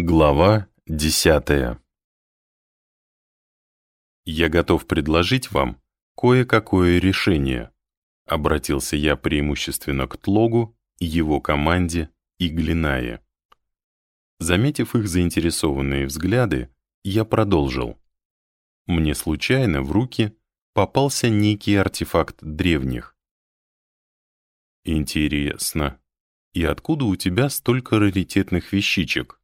Глава десятая «Я готов предложить вам кое-какое решение», обратился я преимущественно к Тлогу, его команде и Глинае. Заметив их заинтересованные взгляды, я продолжил. Мне случайно в руки попался некий артефакт древних. «Интересно, и откуда у тебя столько раритетных вещичек?»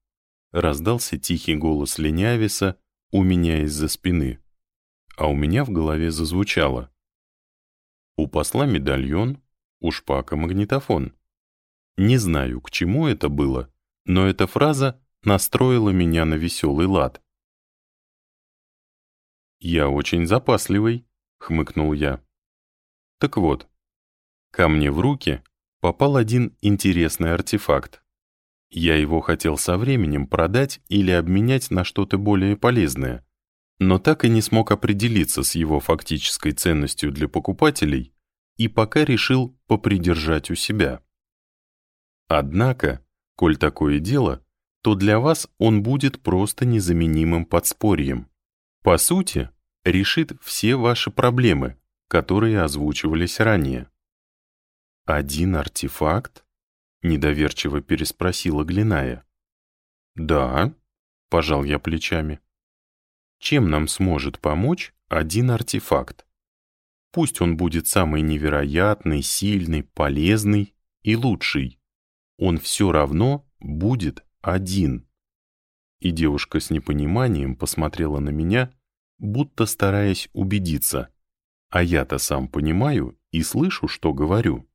Раздался тихий голос Ленявиса у меня из-за спины, а у меня в голове зазвучало. У посла медальон, у шпака магнитофон. Не знаю, к чему это было, но эта фраза настроила меня на веселый лад. «Я очень запасливый», — хмыкнул я. Так вот, ко мне в руки попал один интересный артефакт. Я его хотел со временем продать или обменять на что-то более полезное, но так и не смог определиться с его фактической ценностью для покупателей и пока решил попридержать у себя. Однако, коль такое дело, то для вас он будет просто незаменимым подспорьем. По сути, решит все ваши проблемы, которые озвучивались ранее. Один артефакт? Недоверчиво переспросила Глиная. «Да», — пожал я плечами. «Чем нам сможет помочь один артефакт? Пусть он будет самый невероятный, сильный, полезный и лучший. Он все равно будет один». И девушка с непониманием посмотрела на меня, будто стараясь убедиться. А я-то сам понимаю и слышу, что говорю.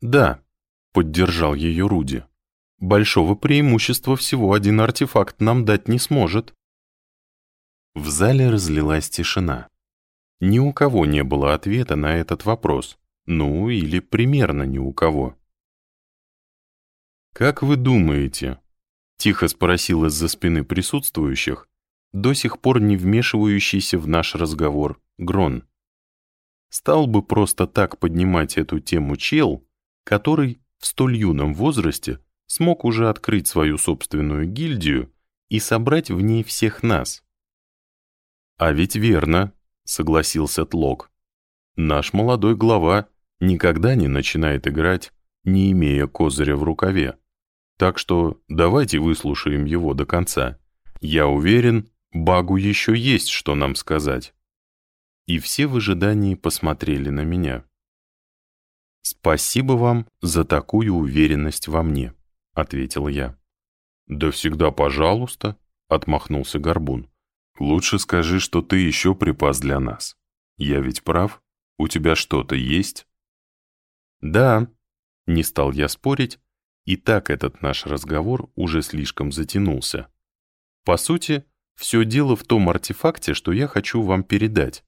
«Да», — поддержал ее Руди. «Большого преимущества всего один артефакт нам дать не сможет». В зале разлилась тишина. Ни у кого не было ответа на этот вопрос. Ну, или примерно ни у кого. «Как вы думаете?» — тихо спросил из-за спины присутствующих, до сих пор не вмешивающийся в наш разговор Грон. Стал бы просто так поднимать эту тему чел, который в столь юном возрасте смог уже открыть свою собственную гильдию и собрать в ней всех нас. «А ведь верно», — согласился Тлок. «Наш молодой глава никогда не начинает играть, не имея козыря в рукаве. Так что давайте выслушаем его до конца. Я уверен, Багу еще есть, что нам сказать». И все в ожидании посмотрели на меня. «Спасибо вам за такую уверенность во мне», — ответил я. «Да всегда пожалуйста», — отмахнулся Горбун. «Лучше скажи, что ты еще припас для нас. Я ведь прав? У тебя что-то есть?» «Да», — не стал я спорить, и так этот наш разговор уже слишком затянулся. По сути, все дело в том артефакте, что я хочу вам передать.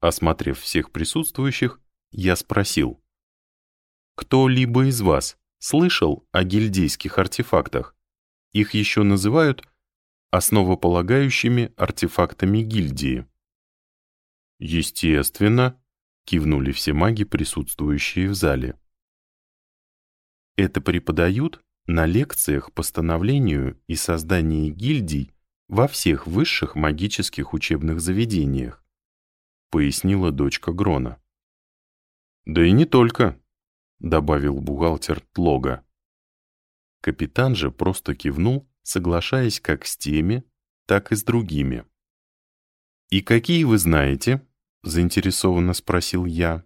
Осмотрев всех присутствующих, я спросил, кто-либо из вас слышал о гильдейских артефактах? Их еще называют основополагающими артефактами гильдии. Естественно, кивнули все маги, присутствующие в зале. Это преподают на лекциях по становлению и созданию гильдий во всех высших магических учебных заведениях, пояснила дочка Грона. Да и не только, добавил бухгалтер Тлога. Капитан же просто кивнул, соглашаясь как с теми, так и с другими. «И какие вы знаете?» — заинтересованно спросил я.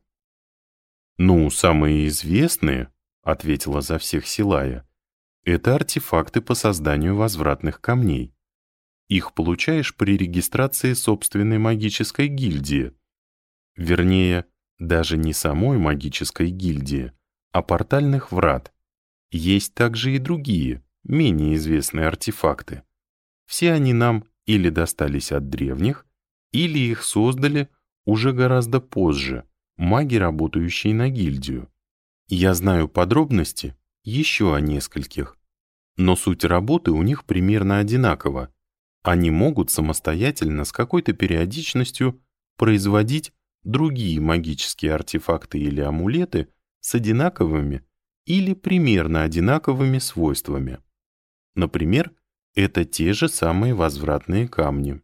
«Ну, самые известные», — ответила за всех Силая, «это артефакты по созданию возвратных камней. Их получаешь при регистрации собственной магической гильдии. Вернее, даже не самой магической гильдии, а портальных врат. Есть также и другие, менее известные артефакты. Все они нам или достались от древних, или их создали уже гораздо позже, маги, работающие на гильдию. Я знаю подробности еще о нескольких, но суть работы у них примерно одинакова. Они могут самостоятельно с какой-то периодичностью производить другие магические артефакты или амулеты, с одинаковыми или примерно одинаковыми свойствами. Например, это те же самые возвратные камни.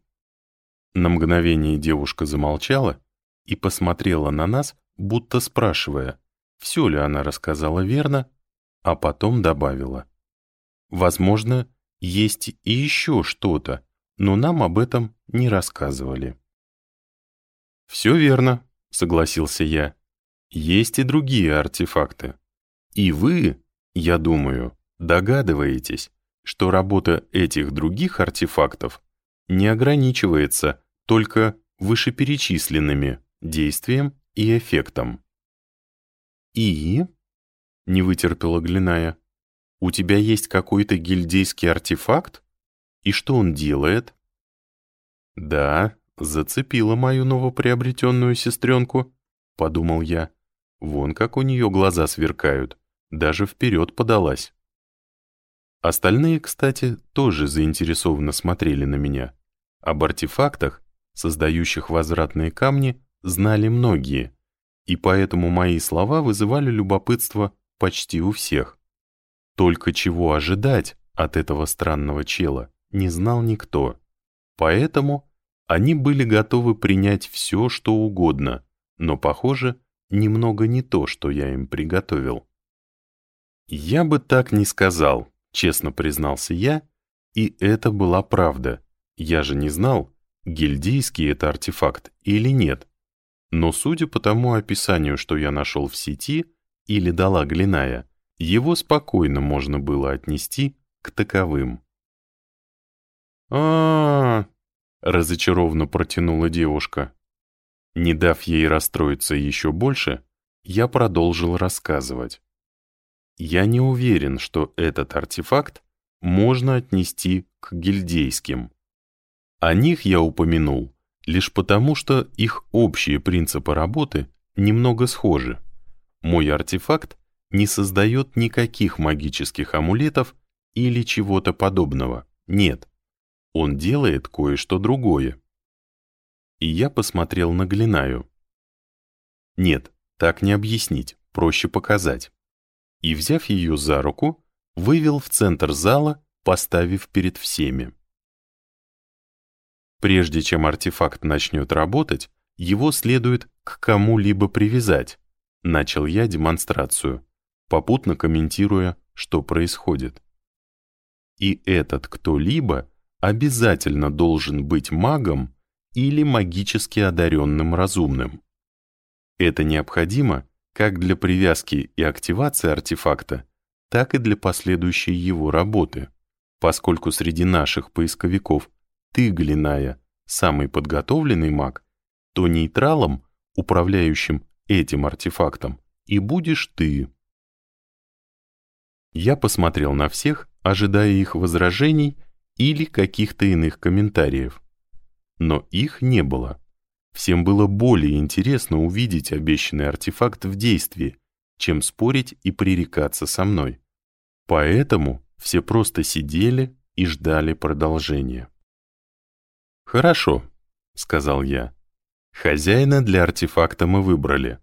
На мгновение девушка замолчала и посмотрела на нас, будто спрашивая, все ли она рассказала верно, а потом добавила. Возможно, есть и еще что-то, но нам об этом не рассказывали. «Все верно», — согласился я. «Есть и другие артефакты. И вы, я думаю, догадываетесь, что работа этих других артефактов не ограничивается только вышеперечисленными действием и эффектом. «И?» — не вытерпела Глиная. «У тебя есть какой-то гильдейский артефакт? И что он делает?» «Да, зацепила мою новоприобретенную сестренку», — подумал я. «Вон как у нее глаза сверкают, даже вперед подалась». Остальные, кстати, тоже заинтересованно смотрели на меня. Об артефактах, создающих возвратные камни, знали многие, и поэтому мои слова вызывали любопытство почти у всех. Только чего ожидать от этого странного чела не знал никто. Поэтому они были готовы принять все, что угодно, но, похоже, немного не то, что я им приготовил. Я бы так не сказал, Честно признался я, и это была правда. Я же не знал, гильдейский это артефакт или нет. Но судя по тому описанию, что я нашел в сети или дала Глиная, его спокойно можно было отнести к таковым. а, -а, -а разочарованно протянула девушка. Не дав ей расстроиться еще больше, я продолжил рассказывать. Я не уверен, что этот артефакт можно отнести к гильдейским. О них я упомянул лишь потому, что их общие принципы работы немного схожи. Мой артефакт не создает никаких магических амулетов или чего-то подобного. Нет, он делает кое-что другое. И я посмотрел на Глинаю. Нет, так не объяснить, проще показать и, взяв ее за руку, вывел в центр зала, поставив перед всеми. Прежде чем артефакт начнет работать, его следует к кому-либо привязать. Начал я демонстрацию, попутно комментируя, что происходит. И этот кто-либо обязательно должен быть магом или магически одаренным разумным. Это необходимо, как для привязки и активации артефакта, так и для последующей его работы, поскольку среди наших поисковиков ты, Глиная, самый подготовленный маг, то нейтралом, управляющим этим артефактом, и будешь ты. Я посмотрел на всех, ожидая их возражений или каких-то иных комментариев. Но их не было. Всем было более интересно увидеть обещанный артефакт в действии, чем спорить и пререкаться со мной. Поэтому все просто сидели и ждали продолжения. «Хорошо», — сказал я. «Хозяина для артефакта мы выбрали.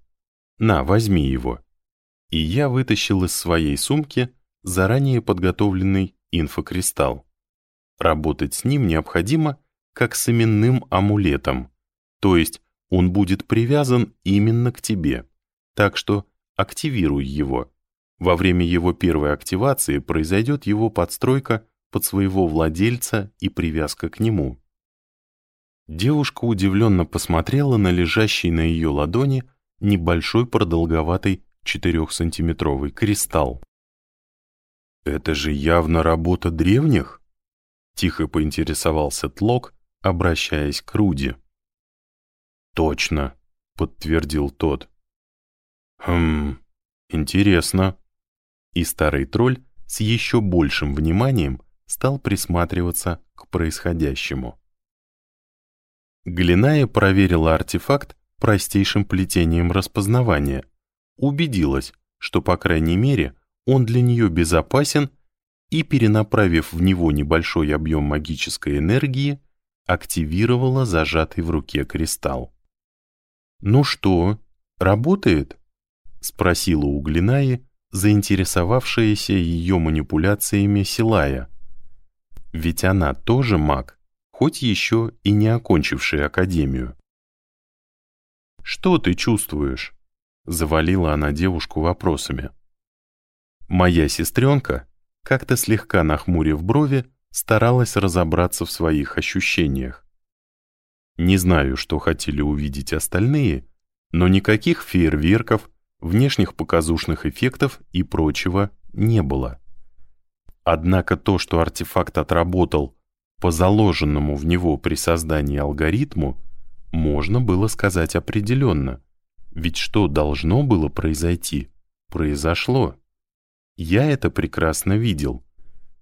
На, возьми его». И я вытащил из своей сумки заранее подготовленный инфокристалл. Работать с ним необходимо, как с именным амулетом, то есть он будет привязан именно к тебе. Так что активируй его. Во время его первой активации произойдет его подстройка под своего владельца и привязка к нему. Девушка удивленно посмотрела на лежащий на ее ладони небольшой продолговатый 4-сантиметровый кристалл. «Это же явно работа древних?» — тихо поинтересовался Тлок, обращаясь к Руди. «Точно», — подтвердил тот. «Хм, интересно». И старый тролль с еще большим вниманием стал присматриваться к происходящему. Глиная проверила артефакт простейшим плетением распознавания, убедилась, что, по крайней мере, он для нее безопасен и, перенаправив в него небольшой объем магической энергии, активировала зажатый в руке кристалл. «Ну что, работает?» — спросила у Глинаи, заинтересовавшаяся ее манипуляциями Силая. Ведь она тоже маг, хоть еще и не окончивший академию. «Что ты чувствуешь?» — завалила она девушку вопросами. Моя сестренка, как-то слегка нахмурив брови, старалась разобраться в своих ощущениях. Не знаю, что хотели увидеть остальные, но никаких фейерверков, внешних показушных эффектов и прочего не было. Однако то, что артефакт отработал по заложенному в него при создании алгоритму, можно было сказать определенно. Ведь что должно было произойти, произошло. Я это прекрасно видел.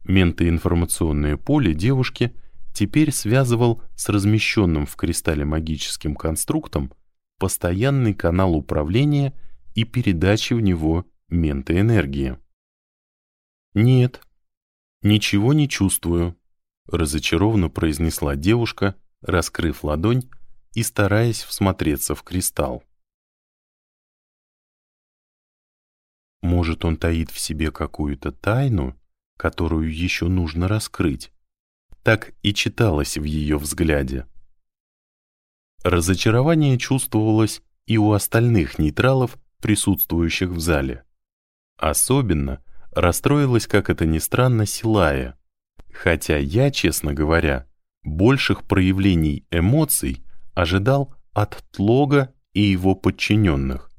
Ментоинформационное поле девушки теперь связывал с размещенным в кристалле магическим конструктом постоянный канал управления и передачи в него ментоэнергии. «Нет, ничего не чувствую», — разочарованно произнесла девушка, раскрыв ладонь и стараясь всмотреться в кристалл. Может, он таит в себе какую-то тайну, которую еще нужно раскрыть? Так и читалось в ее взгляде. Разочарование чувствовалось и у остальных нейтралов, присутствующих в зале. Особенно расстроилась, как это ни странно, Силая. Хотя я, честно говоря, больших проявлений эмоций ожидал от Тлога и его подчиненных.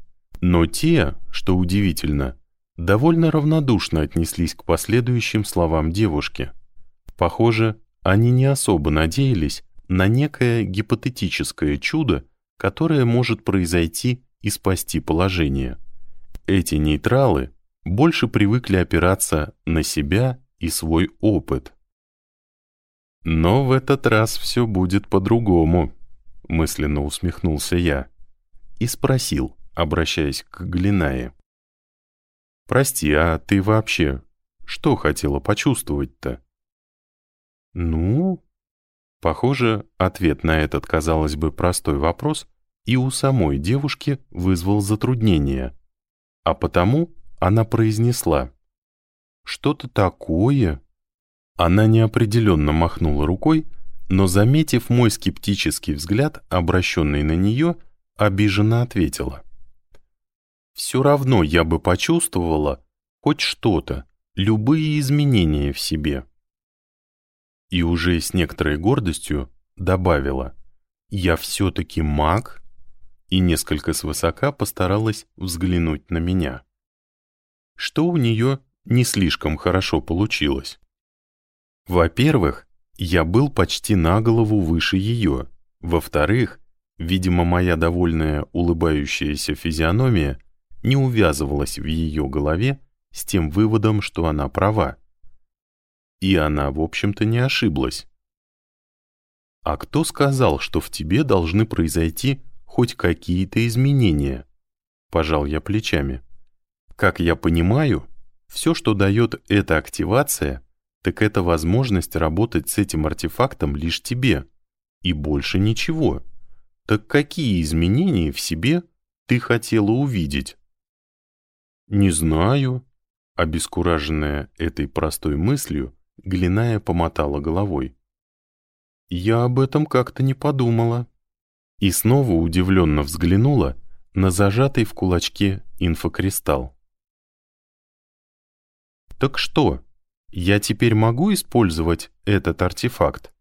Но те, что удивительно, довольно равнодушно отнеслись к последующим словам девушки. Похоже, они не особо надеялись на некое гипотетическое чудо, которое может произойти и спасти положение. Эти нейтралы больше привыкли опираться на себя и свой опыт. «Но в этот раз все будет по-другому», — мысленно усмехнулся я и спросил, обращаясь к Глинае. «Прости, а ты вообще что хотела почувствовать-то?» «Ну?» Похоже, ответ на этот, казалось бы, простой вопрос и у самой девушки вызвал затруднение. А потому она произнесла «Что-то такое?» Она неопределенно махнула рукой, но, заметив мой скептический взгляд, обращенный на нее, обиженно ответила. «Все равно я бы почувствовала хоть что-то, любые изменения в себе» и уже с некоторой гордостью добавила «Я все-таки маг?» и несколько свысока постаралась взглянуть на меня. Что у нее не слишком хорошо получилось. Во-первых, я был почти на голову выше ее. Во-вторых, видимо, моя довольная улыбающаяся физиономия не увязывалась в ее голове с тем выводом, что она права. И она, в общем-то, не ошиблась. А кто сказал, что в тебе должны произойти хоть какие-то изменения? Пожал я плечами. Как я понимаю, все, что дает эта активация, так это возможность работать с этим артефактом лишь тебе. И больше ничего. Так какие изменения в себе ты хотела увидеть? Не знаю. Обескураженная этой простой мыслью, Глиная помотала головой. «Я об этом как-то не подумала». И снова удивленно взглянула на зажатый в кулачке инфокристалл. «Так что, я теперь могу использовать этот артефакт?»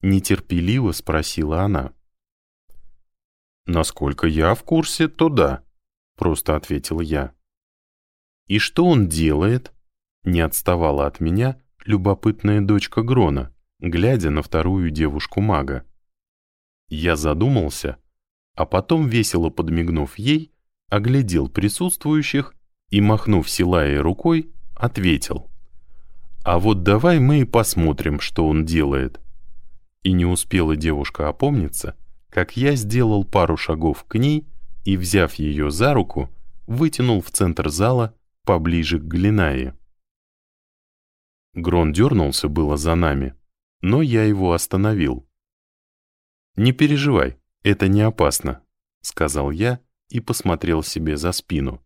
Нетерпеливо спросила она. «Насколько я в курсе, то да», — просто ответил я. «И что он делает?» Не отставала от меня любопытная дочка Грона, глядя на вторую девушку-мага. Я задумался, а потом, весело подмигнув ей, оглядел присутствующих и, махнув Силае рукой, ответил. «А вот давай мы и посмотрим, что он делает». И не успела девушка опомниться, как я сделал пару шагов к ней и, взяв ее за руку, вытянул в центр зала поближе к Глинае. Грон дернулся было за нами, но я его остановил. «Не переживай, это не опасно», — сказал я и посмотрел себе за спину.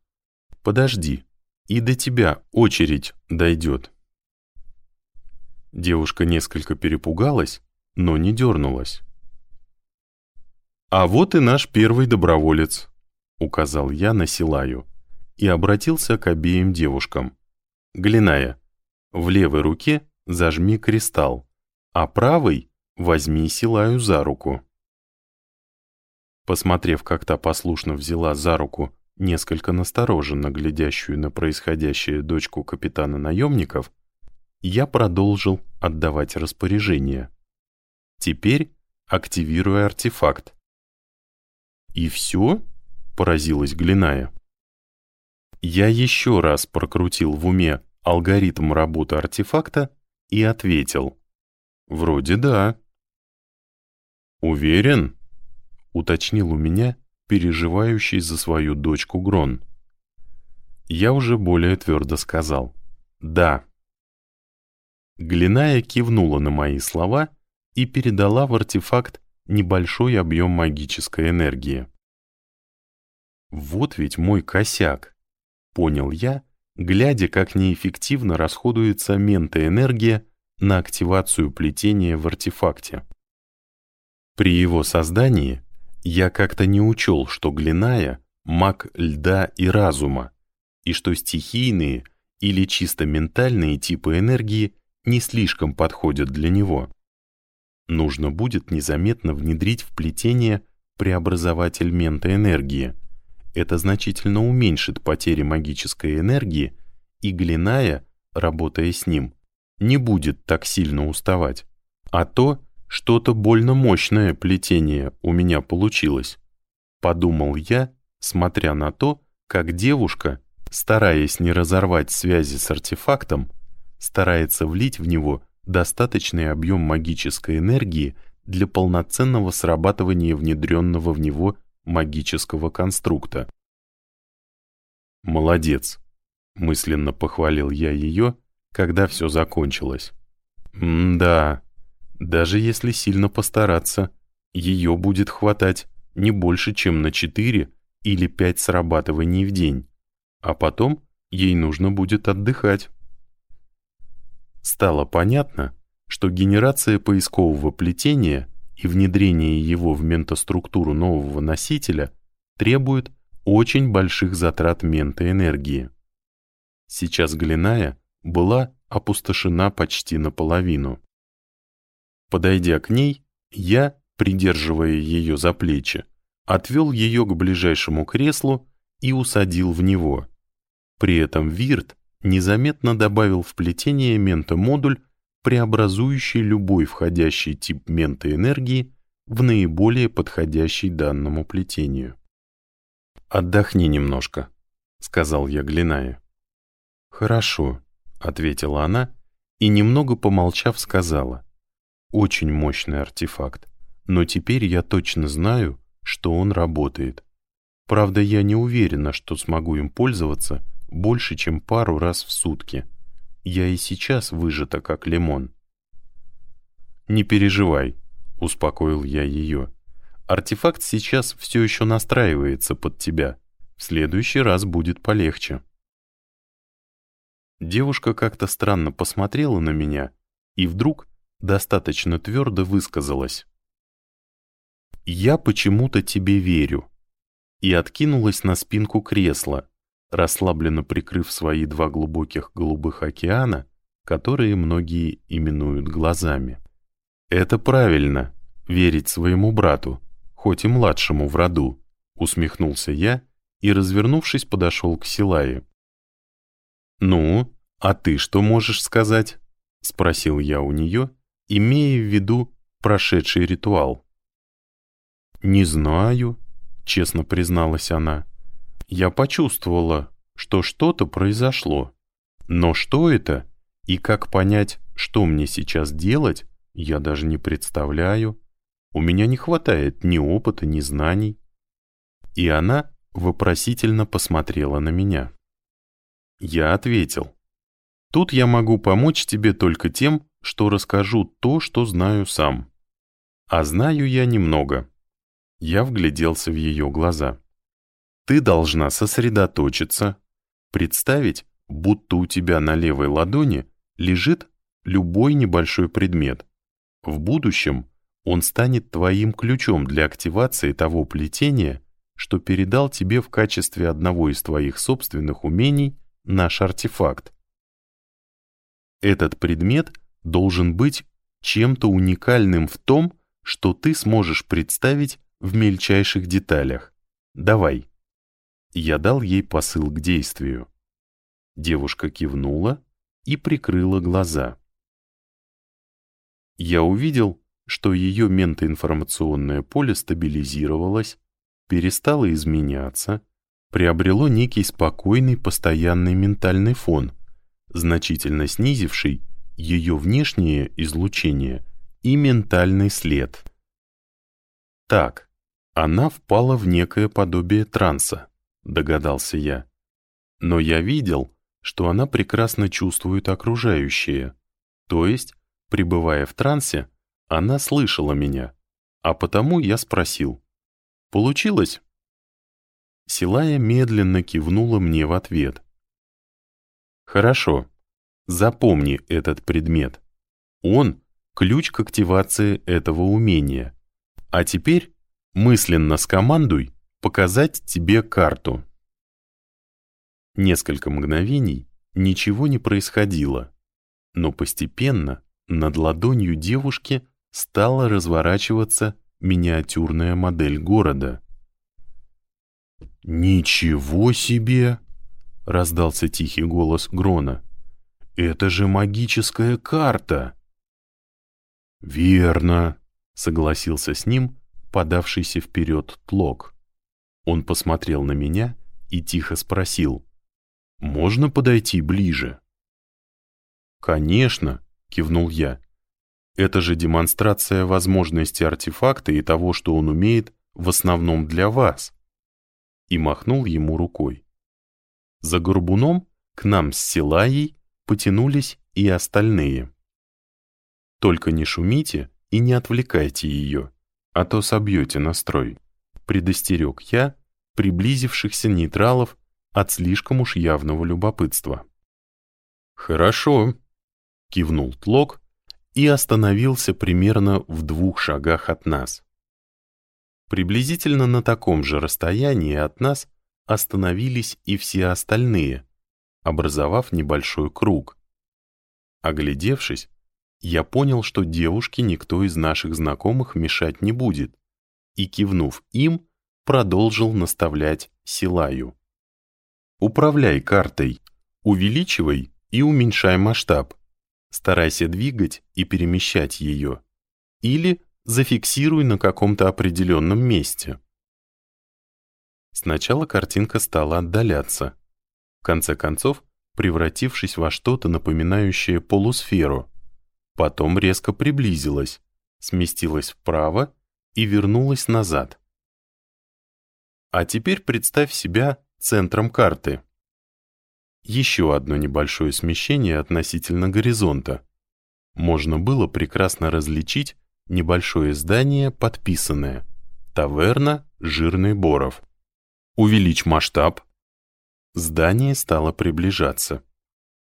«Подожди, и до тебя очередь дойдет». Девушка несколько перепугалась, но не дернулась. «А вот и наш первый доброволец», — указал я на Силаю и обратился к обеим девушкам. «Глиная, в левой руке зажми кристалл, а правой возьми Силаю за руку». Посмотрев, как та послушно взяла за руку несколько настороженно глядящую на происходящее дочку капитана наемников, я продолжил отдавать распоряжение. Теперь активирую артефакт. «И все?» — поразилась Глиная. Я еще раз прокрутил в уме алгоритм работы артефакта и ответил. «Вроде да». «Уверен?» — уточнил у меня переживающий за свою дочку Грон. Я уже более твердо сказал «да». Глиная кивнула на мои слова и передала в артефакт небольшой объем магической энергии. «Вот ведь мой косяк», — понял я, глядя, как неэффективно расходуется ментоэнергия на активацию плетения в артефакте. При его создании я как-то не учел, что Глиная — маг льда и разума, и что стихийные или чисто ментальные типы энергии не слишком подходят для него. Нужно будет незаметно внедрить в плетение преобразователь ментоэнергии. Это значительно уменьшит потери магической энергии, и Глиная, работая с ним, не будет так сильно уставать. А то что-то больно мощное плетение у меня получилось. Подумал я, смотря на то, как девушка, стараясь не разорвать связи с артефактом, старается влить в него достаточный объем магической энергии для полноценного срабатывания внедренного в него магического конструкта. «Молодец!» — мысленно похвалил я ее, когда все закончилось. «М-да, даже если сильно постараться, ее будет хватать не больше, чем на 4 или 5 срабатываний в день, а потом ей нужно будет отдыхать». Стало понятно, что генерация поискового плетения и внедрение его в ментоструктуру нового носителя требует очень больших затрат ментоэнергии. Сейчас Глиная была опустошена почти наполовину. Подойдя к ней, я, придерживая ее за плечи, отвел ее к ближайшему креслу и усадил в него. При этом Вирт незаметно добавил в плетение ментомодуль, преобразующий любой входящий тип ментоэнергии в наиболее подходящий данному плетению. «Отдохни немножко», — сказал я Глиная. «Хорошо», — ответила она и, немного помолчав, сказала. «Очень мощный артефакт, но теперь я точно знаю, что он работает. Правда, я не уверена, что смогу им пользоваться больше, чем пару раз в сутки. Я и сейчас выжата, как лимон. «Не переживай», — успокоил я ее. «Артефакт сейчас все еще настраивается под тебя. В следующий раз будет полегче». Девушка как-то странно посмотрела на меня и вдруг достаточно твердо высказалась. «Я почему-то тебе верю» и откинулась на спинку кресла, расслабленно прикрыв свои два глубоких голубых океана, которые многие именуют глазами. «Это правильно, верить своему брату, хоть и младшему в роду», усмехнулся я и, развернувшись, подошел к Силае. «Ну, а ты что можешь сказать?» — спросил я у нее, имея в виду прошедший ритуал. «Не знаю», — честно призналась она я почувствовала, что что-то произошло. Но что это и как понять, что мне сейчас делать, я даже не представляю. У меня не хватает ни опыта, ни знаний. И она вопросительно посмотрела на меня. Я ответил. Тут я могу помочь тебе только тем, что расскажу то, что знаю сам. А знаю я немного. Я вгляделся в ее глаза. Ты должна сосредоточиться, представить, будто у тебя на левой ладони лежит любой небольшой предмет. В будущем он станет твоим ключом для активации того плетения, что передал тебе в качестве одного из твоих собственных умений наш артефакт. Этот предмет должен быть чем-то уникальным в том, что ты сможешь представить в мельчайших деталях. Давай. Я дал ей посыл к действию. Девушка кивнула и прикрыла глаза. Я увидел, что ее ментоинформационное поле стабилизировалось, перестало изменяться, приобрело некий спокойный постоянный ментальный фон, значительно снизивший ее внешнее излучение и ментальный след. Так, она впала в некое подобие транса, догадался я. Но я видел, что она прекрасно чувствует окружающее, то есть, пребывая в трансе, она слышала меня, а потому я спросил. «Получилось?» Силая медленно кивнула мне в ответ. «Хорошо. Запомни этот предмет. Он — ключ к активации этого умения. А теперь мысленно скомандуй показать тебе карту». Несколько мгновений ничего не происходило, но постепенно над ладонью девушки стала разворачиваться миниатюрная модель города. «Ничего себе!» — раздался тихий голос Грона. «Это же магическая карта!» «Верно!» — согласился с ним подавшийся вперед Тлок. Он посмотрел на меня и тихо спросил. «Можно подойти ближе?» «Конечно!» — кивнул я. Это же демонстрация возможности артефакта и того, что он умеет в основном для вас. И махнул ему рукой. За горбуном к нам с Силаей потянулись и остальные. Только не шумите и не отвлекайте ее, а то собьете настрой, предостерег я приблизившихся нейтралов от слишком уж явного любопытства. «Хорошо», — кивнул Тлок, и остановился примерно в двух шагах от нас. Приблизительно на таком же расстоянии от нас остановились и все остальные, образовав небольшой круг. Оглядевшись, я понял, что девушке никто из наших знакомых мешать не будет, и, кивнув им, продолжил наставлять Силаю. «Управляй картой, увеличивай и уменьшай масштаб. Старайся двигать и перемещать ее. Или зафиксируй на каком-то определенном месте. Сначала картинка стала отдаляться, в конце концов превратившись во что-то напоминающее полусферу. Потом резко приблизилась, сместилась вправо и вернулась назад. А теперь представь себя центром карты. Еще одно небольшое смещение относительно горизонта. Можно было прекрасно различить небольшое здание, подписанное «Таверна Жирный Боров». Увеличь масштаб. Здание стало приближаться.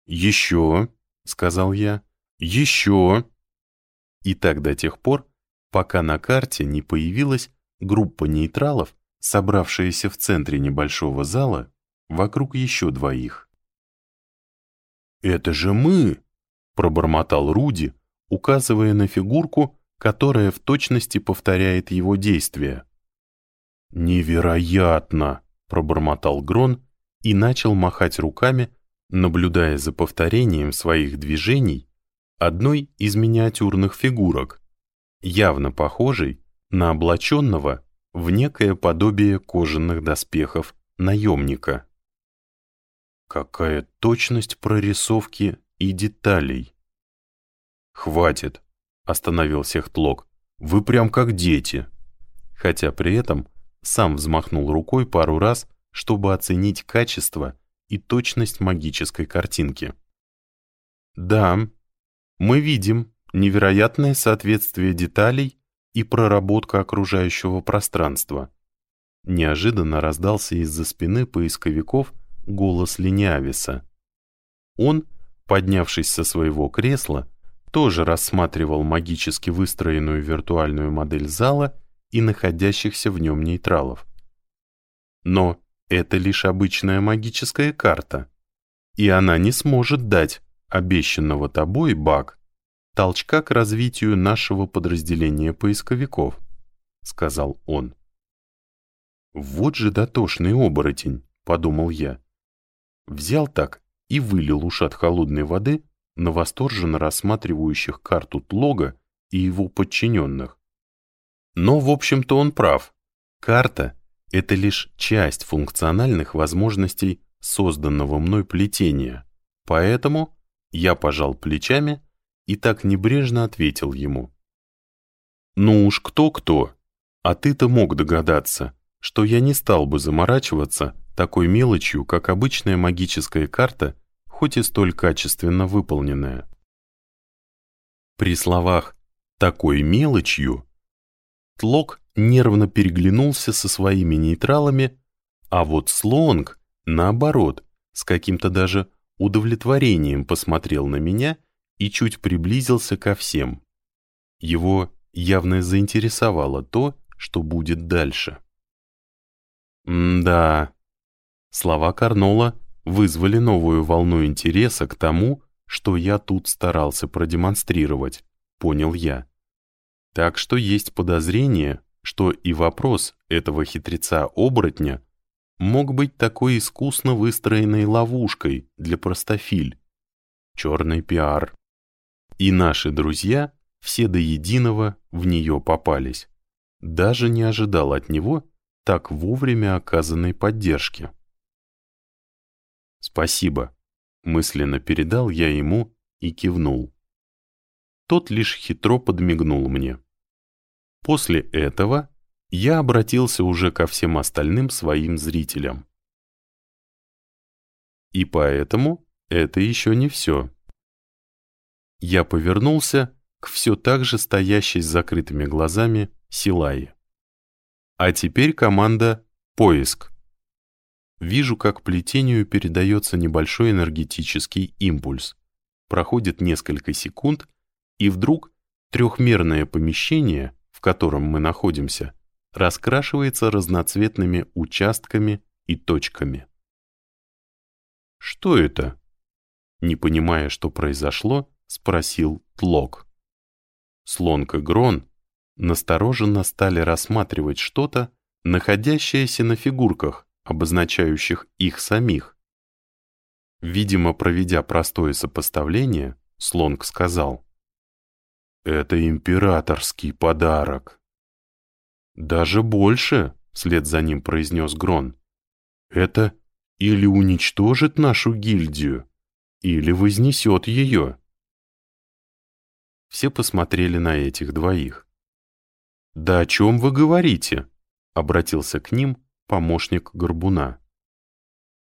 «Еще», — сказал я, — «еще». И так до тех пор, пока на карте не появилась группа нейтралов, собравшаяся в центре небольшого зала вокруг еще двоих. «Это же мы!» — пробормотал Руди, указывая на фигурку, которая в точности повторяет его действия. «Невероятно!» — пробормотал Грон и начал махать руками, наблюдая за повторением своих движений одной из миниатюрных фигурок, явно похожей на облаченного в некое подобие кожаных доспехов наемника. Какая точность прорисовки и деталей. «Хватит», — остановил всех Тлок, — «вы прям как дети». Хотя при этом сам взмахнул рукой пару раз, чтобы оценить качество и точность магической картинки. «Да, мы видим невероятное соответствие деталей и проработка окружающего пространства». Неожиданно раздался из-за спины поисковиков голос Линиависа. Он, поднявшись со своего кресла, тоже рассматривал магически выстроенную виртуальную модель зала и находящихся в нем нейтралов. Но это лишь обычная магическая карта, и она не сможет дать обещанного тобой, Баг, толчка к развитию нашего подразделения поисковиков, сказал он. Вот же дотошный оборотень, подумал я. Взял так и вылил ушат холодной воды на восторженно рассматривающих карту Тлога и его подчиненных. Но, в общем-то, он прав. Карта — это лишь часть функциональных возможностей созданного мной плетения, поэтому я пожал плечами и так небрежно ответил ему. «Ну уж кто-кто, а ты-то мог догадаться, что я не стал бы заморачиваться такой мелочью, как обычная магическая карта хоть и столь качественно выполненная. При словах «такой мелочью» Тлок нервно переглянулся со своими нейтралами, а вот Слонг, наоборот, с каким-то даже удовлетворением посмотрел на меня и чуть приблизился ко всем. Его явно заинтересовало то, что будет дальше. М-да. Слова Карнола вызвали новую волну интереса к тому, что я тут старался продемонстрировать, понял я. Так что есть подозрение, что и вопрос этого хитреца-оборотня мог быть такой искусно выстроенной ловушкой для простофиль. Черный пиар. И наши друзья все до единого в нее попались. Даже не ожидал от него так вовремя оказанной поддержки. «Спасибо», — мысленно передал я ему и кивнул. Тот лишь хитро подмигнул мне. После этого я обратился уже ко всем остальным своим зрителям. И поэтому это еще не все. Я повернулся к все так же стоящей с закрытыми глазами Силае. А теперь команда «Поиск». Вижу, как плетению передается небольшой энергетический импульс. Проходит несколько секунд, и вдруг трехмерное помещение, в котором мы находимся, раскрашивается разноцветными участками и точками. «Что это?» Не понимая, что произошло, спросил Тлок. Слонка Грон настороженно стали рассматривать что-то, находящееся на фигурках, обозначающих их самих. Видимо, проведя простое сопоставление, Слонг сказал, «Это императорский подарок». «Даже больше», — вслед за ним произнес Грон, «это или уничтожит нашу гильдию, или вознесет ее». Все посмотрели на этих двоих. «Да о чем вы говорите?» — обратился к ним помощник Горбуна.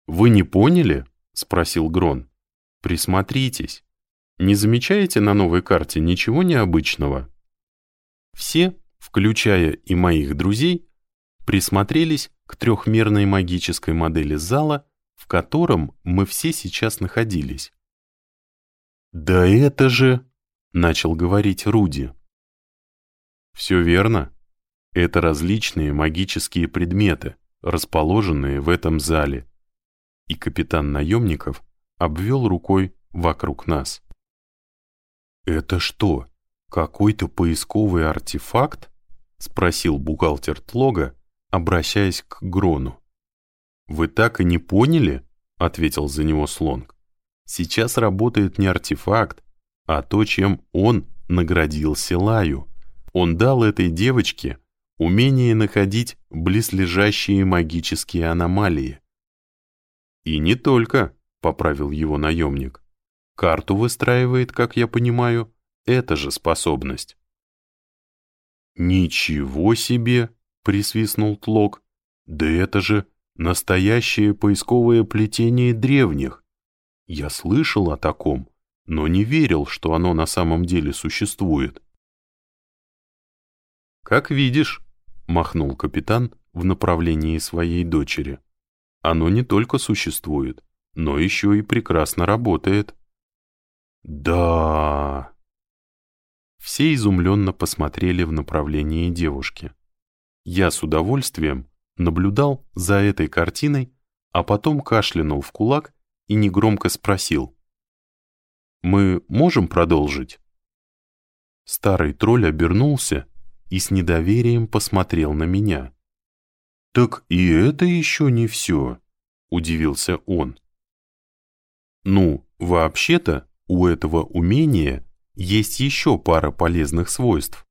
«Вы не поняли?» — спросил Грон. «Присмотритесь. Не замечаете на новой карте ничего необычного?» Все, включая и моих друзей, присмотрелись к трехмерной магической модели зала, в котором мы все сейчас находились. «Да это же...» — начал говорить Руди. «Все верно. Это различные магические предметы, расположенные в этом зале. И капитан наемников обвел рукой вокруг нас. «Это что, какой-то поисковый артефакт?» — спросил бухгалтер Тлога, обращаясь к Грону. «Вы так и не поняли?» — ответил за него Слонг. «Сейчас работает не артефакт, а то, чем он наградил Силаю. Он дал этой девочке умение находить близлежащие магические аномалии. «И не только», — поправил его наемник. «Карту выстраивает, как я понимаю, эта же способность». «Ничего себе!» — присвистнул Тлок. «Да это же настоящее поисковое плетение древних. Я слышал о таком, но не верил, что оно на самом деле существует». «Как видишь», — махнул капитан в направлении своей дочери. «Оно не только существует, но еще и прекрасно работает». «Да...» Все изумленно посмотрели в направлении девушки. Я с удовольствием наблюдал за этой картиной, а потом кашлянул в кулак и негромко спросил. «Мы можем продолжить?» Старый тролль обернулся и с недоверием посмотрел на меня. «Так и это еще не все», — удивился он. «Ну, вообще-то у этого умения есть еще пара полезных свойств».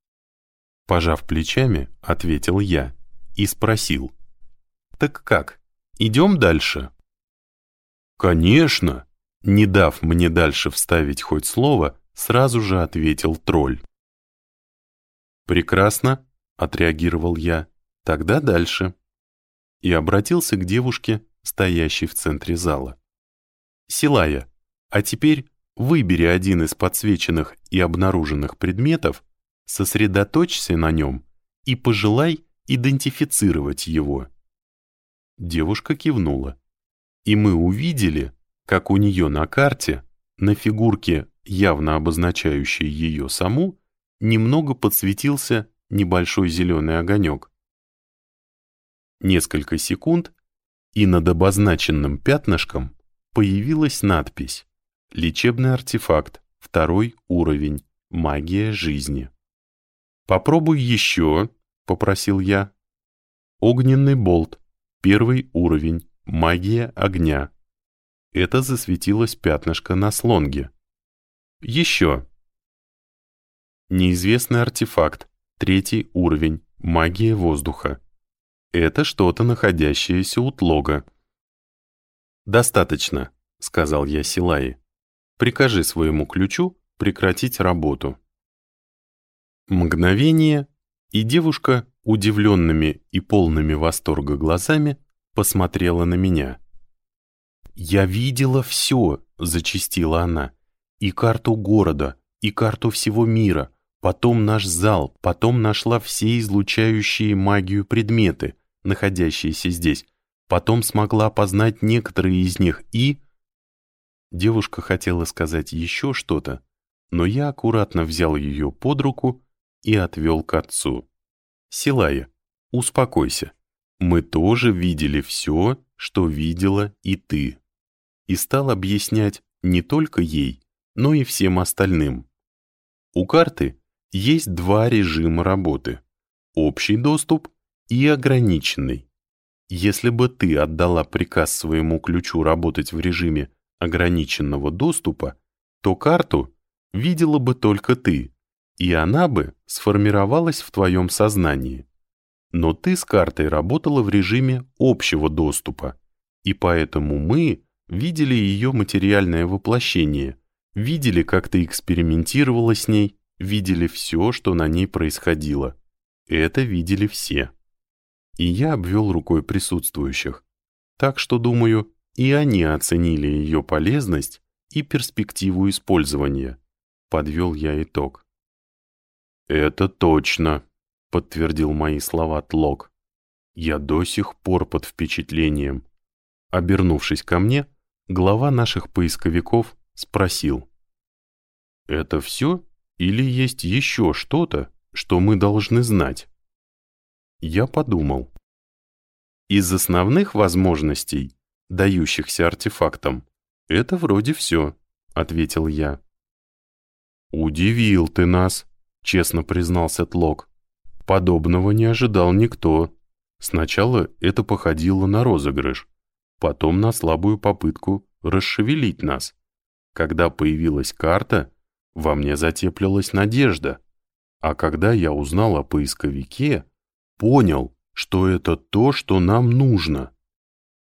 Пожав плечами, ответил я и спросил. «Так как, идем дальше?» «Конечно!» Не дав мне дальше вставить хоть слово, сразу же ответил тролль. «Прекрасно», — отреагировал я, — «тогда дальше». И обратился к девушке, стоящей в центре зала. «Силая, а теперь выбери один из подсвеченных и обнаруженных предметов, сосредоточься на нем и пожелай идентифицировать его». Девушка кивнула, и мы увидели, как у нее на карте, на фигурке, явно обозначающей ее саму, немного подсветился небольшой зеленый огонек. Несколько секунд, и над обозначенным пятнышком появилась надпись «Лечебный артефакт, второй уровень, магия жизни». «Попробуй еще», — попросил я. «Огненный болт, первый уровень, магия огня». Это засветилось пятнышко на слонге. «Еще», Неизвестный артефакт, третий уровень, магия воздуха. Это что-то, находящееся у Тлога. «Достаточно», — сказал я Силаи. «Прикажи своему ключу прекратить работу». Мгновение, и девушка, удивленными и полными восторга глазами, посмотрела на меня. «Я видела все», — зачастила она, — «и карту города, и карту всего мира, потом наш зал, потом нашла все излучающие магию предметы, находящиеся здесь, потом смогла познать некоторые из них и... Девушка хотела сказать еще что-то, но я аккуратно взял ее под руку и отвел к отцу. «Силая, успокойся. Мы тоже видели все, что видела и ты». И стал объяснять не только ей, но и всем остальным. У карты есть два режима работы – общий доступ и ограниченный. Если бы ты отдала приказ своему ключу работать в режиме ограниченного доступа, то карту видела бы только ты, и она бы сформировалась в твоем сознании. Но ты с картой работала в режиме общего доступа, и поэтому мы видели ее материальное воплощение, видели, как ты экспериментировала с ней, видели все, что на ней происходило. Это видели все. И я обвел рукой присутствующих. Так что, думаю, и они оценили ее полезность и перспективу использования. Подвел я итог. «Это точно», — подтвердил мои слова Тлок. «Я до сих пор под впечатлением». Обернувшись ко мне, глава наших поисковиков спросил. «Это все?» Или есть еще что-то, что мы должны знать? Я подумал. Из основных возможностей, дающихся артефактам, это вроде все, ответил я. Удивил ты нас, честно признался Тлок. Подобного не ожидал никто. Сначала это походило на розыгрыш, потом на слабую попытку расшевелить нас. Когда появилась карта, во мне затеплилась надежда. А когда я узнал о поисковике, понял, что это то, что нам нужно.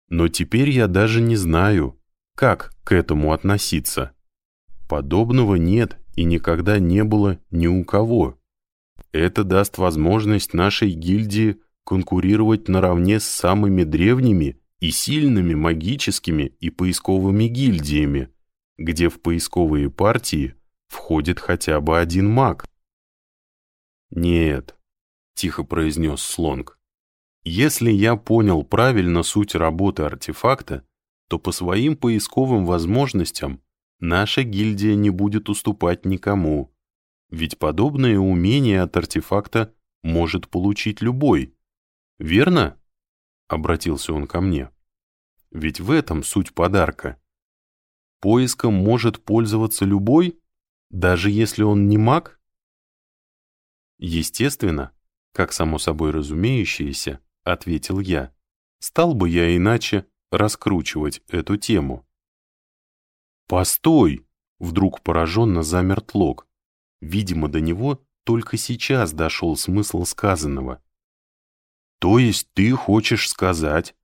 Но теперь я даже не знаю, как к этому относиться. Подобного нет и никогда не было ни у кого. Это даст возможность нашей гильдии конкурировать наравне с самыми древними и сильными магическими и поисковыми гильдиями, где в поисковые партии входит хотя бы один маг. «Нет», — тихо произнес Слонг, — «если я понял правильно суть работы артефакта, то по своим поисковым возможностям наша гильдия не будет уступать никому. Ведь подобное умение от артефакта может получить любой. Верно? Обратился он ко мне. Ведь в этом суть подарка. Поиском может пользоваться любой, даже если он не маг? Естественно, как само собой разумеющееся, ответил я. Стал бы я иначе раскручивать эту тему. «Постой!» — вдруг пораженно замер Тлок. Видимо, до него только сейчас дошел смысл сказанного. «То есть ты хочешь сказать,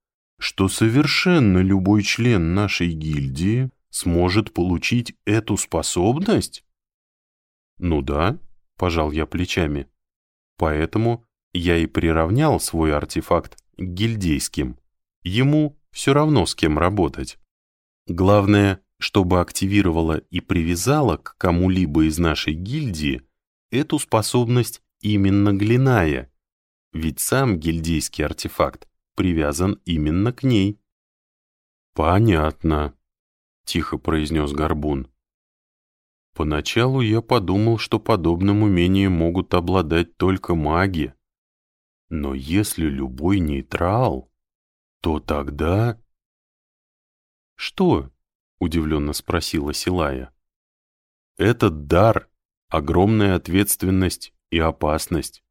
что совершенно любой член нашей гильдии сможет получить эту способность?» «Ну да», — пожал я плечами. «Поэтому я и приравнял свой артефакт к гильдейским. Ему все равно с кем работать. Главное, чтобы активировала и привязала к кому-либо из нашей гильдии эту способность именно Глиная, ведь сам гильдейский артефакт привязан именно к ней. «Понятно», — тихо произнес Горбун. «Поначалу я подумал, что подобным умением могут обладать только маги. Но если любой нейтрал, то тогда...» «Что?» — удивленно спросила Силая. «Этот дар — огромная ответственность и опасность.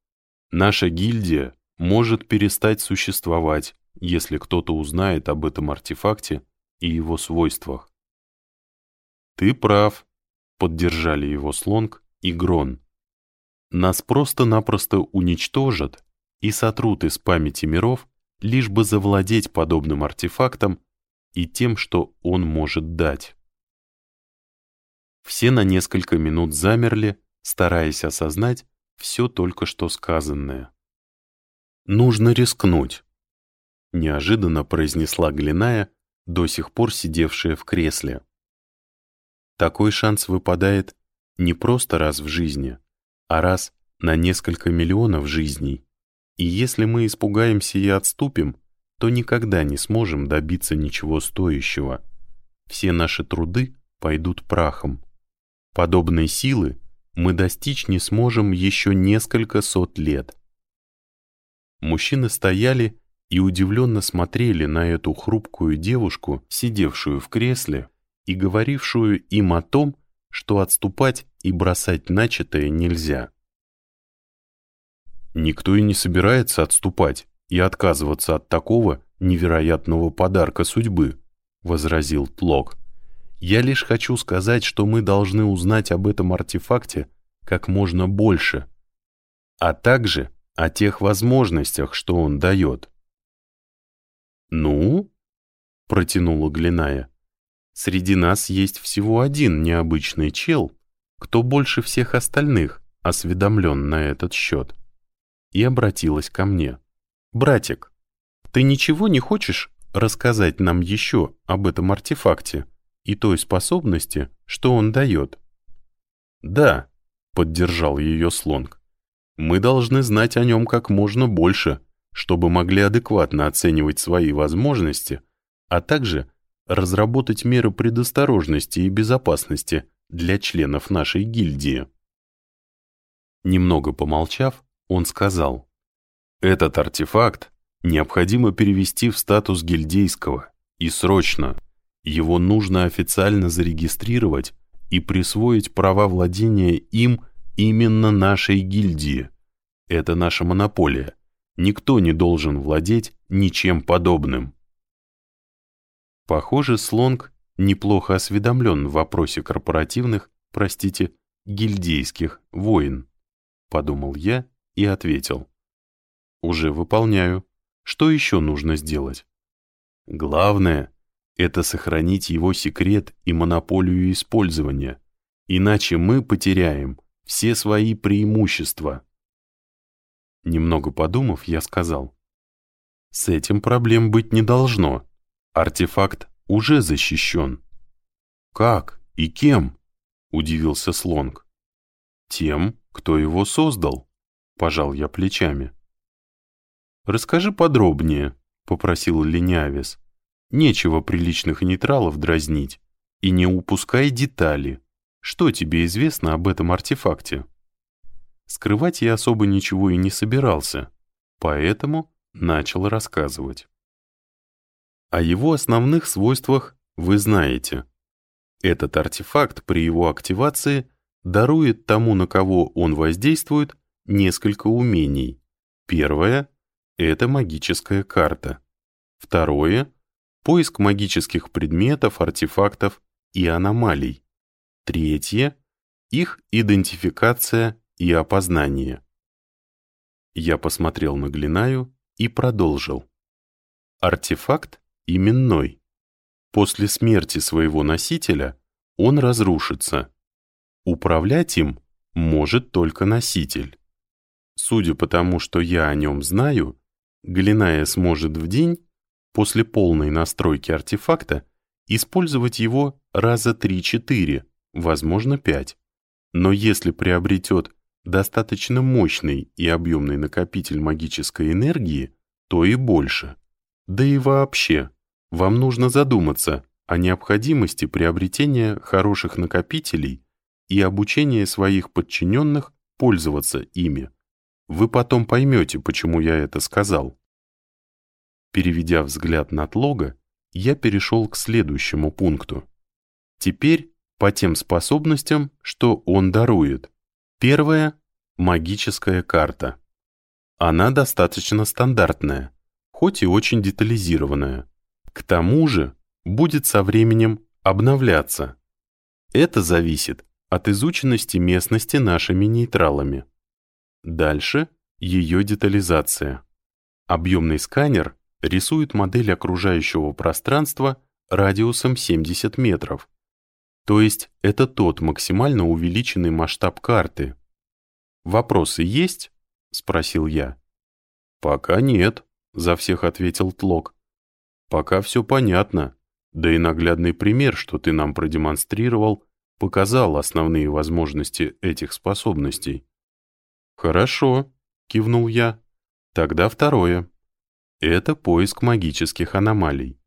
Наша гильдия может перестать существовать, если кто-то узнает об этом артефакте и его свойствах». «Ты прав», — поддержали его Слонг и Грон. «Нас просто-напросто уничтожат и сотрут из памяти миров, лишь бы завладеть подобным артефактом и тем, что он может дать. Все на несколько минут замерли, стараясь осознать все только что сказанное. «Нужно рискнуть», — неожиданно произнесла Глиная, до сих пор сидевшая в кресле. Такой шанс выпадает не просто раз в жизни, а раз на несколько миллионов жизней. И если мы испугаемся и отступим, то никогда не сможем добиться ничего стоящего. Все наши труды пойдут прахом. Подобной силы мы достичь не сможем еще несколько сот лет. Мужчины стояли и удивленно смотрели на эту хрупкую девушку, сидевшую в кресле и говорившую им о том, что отступать и бросать начатое нельзя. Никто и не собирается отступать, и отказываться от такого невероятного подарка судьбы», — возразил Тлок. «Я лишь хочу сказать, что мы должны узнать об этом артефакте как можно больше, а также о тех возможностях, что он дает». «Ну?» — протянула Глиная. «Среди нас есть всего один необычный чел, кто больше всех остальных осведомлен на этот счет». И обратилась ко мне. «Братик, ты ничего не хочешь рассказать нам еще об этом артефакте и той способности, что он дает?» «Да», — поддержал ее Слонг. «Мы должны знать о нем как можно больше, чтобы могли адекватно оценивать свои возможности, а также разработать меры предосторожности и безопасности для членов нашей гильдии». Немного помолчав, он сказал, этот артефакт необходимо перевести в статус гильдейского, и срочно. Его нужно официально зарегистрировать и присвоить права владения им именно нашей гильдии. Это наша монополия. Никто не должен владеть ничем подобным. Похоже, Слонг неплохо осведомлен в вопросе корпоративных, простите, гильдейских войн, подумал я и ответил. Уже выполняю. Что еще нужно сделать? Главное — это сохранить его секрет и монополию использования, иначе мы потеряем все свои преимущества. Немного подумав, я сказал, с этим проблем быть не должно. Артефакт уже защищен. Как и кем? Удивился Слонг. Тем, кто его создал, пожал я плечами. «Расскажи подробнее», — попросил Ленявис. «Нечего приличных нейтралов дразнить. И не упускай детали. Что тебе известно об этом артефакте?» скрывать я особо ничего и не собирался, поэтому начал рассказывать. О его основных свойствах вы знаете. Этот артефакт при его активации дарует тому, на кого он воздействует, несколько умений. Первое — это магическая карта. Второе — поиск магических предметов, артефактов и аномалий. Третье — их идентификация и опознание. Я посмотрел на Глинаю и продолжил. Артефакт именной. После смерти своего носителя он разрушится. Управлять им может только носитель. Судя по тому, что я о нем знаю, Глиная сможет в день, после полной настройки артефакта, использовать его раза 3-4, возможно 5. Но если приобретет достаточно мощный и объемный накопитель магической энергии, то и больше. Да и вообще, вам нужно задуматься о необходимости приобретения хороших накопителей и обучения своих подчиненных пользоваться ими. Вы потом поймете, почему я это сказал. Переведя взгляд на Тлога, я перешел к следующему пункту. Теперь по тем способностям, что он дарует. Первое — магическая карта. Она достаточно стандартная, хоть и очень детализированная. К тому же будет со временем обновляться. Это зависит от изученности местности нашими нейтралами. Дальше ее детализация. Объемный сканер рисует модель окружающего пространства радиусом 70 метров. То есть это тот максимально увеличенный масштаб карты. «Вопросы есть?» — спросил я. «Пока нет», — за всех ответил Тлок. Пока все понятно, да и наглядный пример, что ты нам продемонстрировал, показал основные возможности этих способностей. Хорошо, кивнул я. Тогда второе. Это поиск магических аномалий.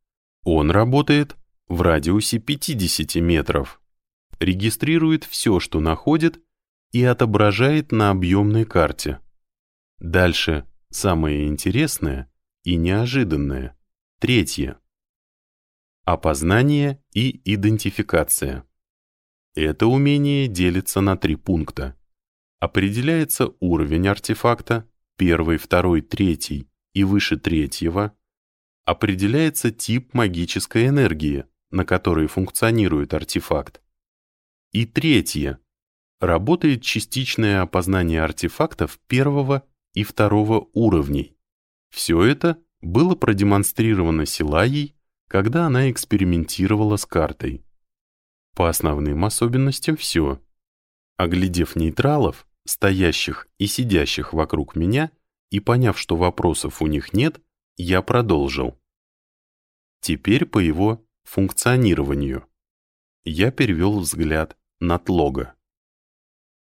Он работает в радиусе 50 метров. Регистрирует все, что находит, и отображает на объемной карте. Дальше самое интересное и неожиданное. Третье. Опознание и идентификация. Это умение делится на три пункта. Определяется уровень артефакта, первый, второй, третий и выше третьего. Определяется тип магической энергии, на которой функционирует артефакт. И третье. Работает частичное опознание артефактов первого и второго уровней. Все это было продемонстрировано Силаей, когда она экспериментировала с картой. По основным особенностям все. Оглядев нейтралов, стоящих и сидящих вокруг меня, и поняв, что вопросов у них нет, я продолжил. Теперь по его функционированию. Я перевел взгляд на тлога.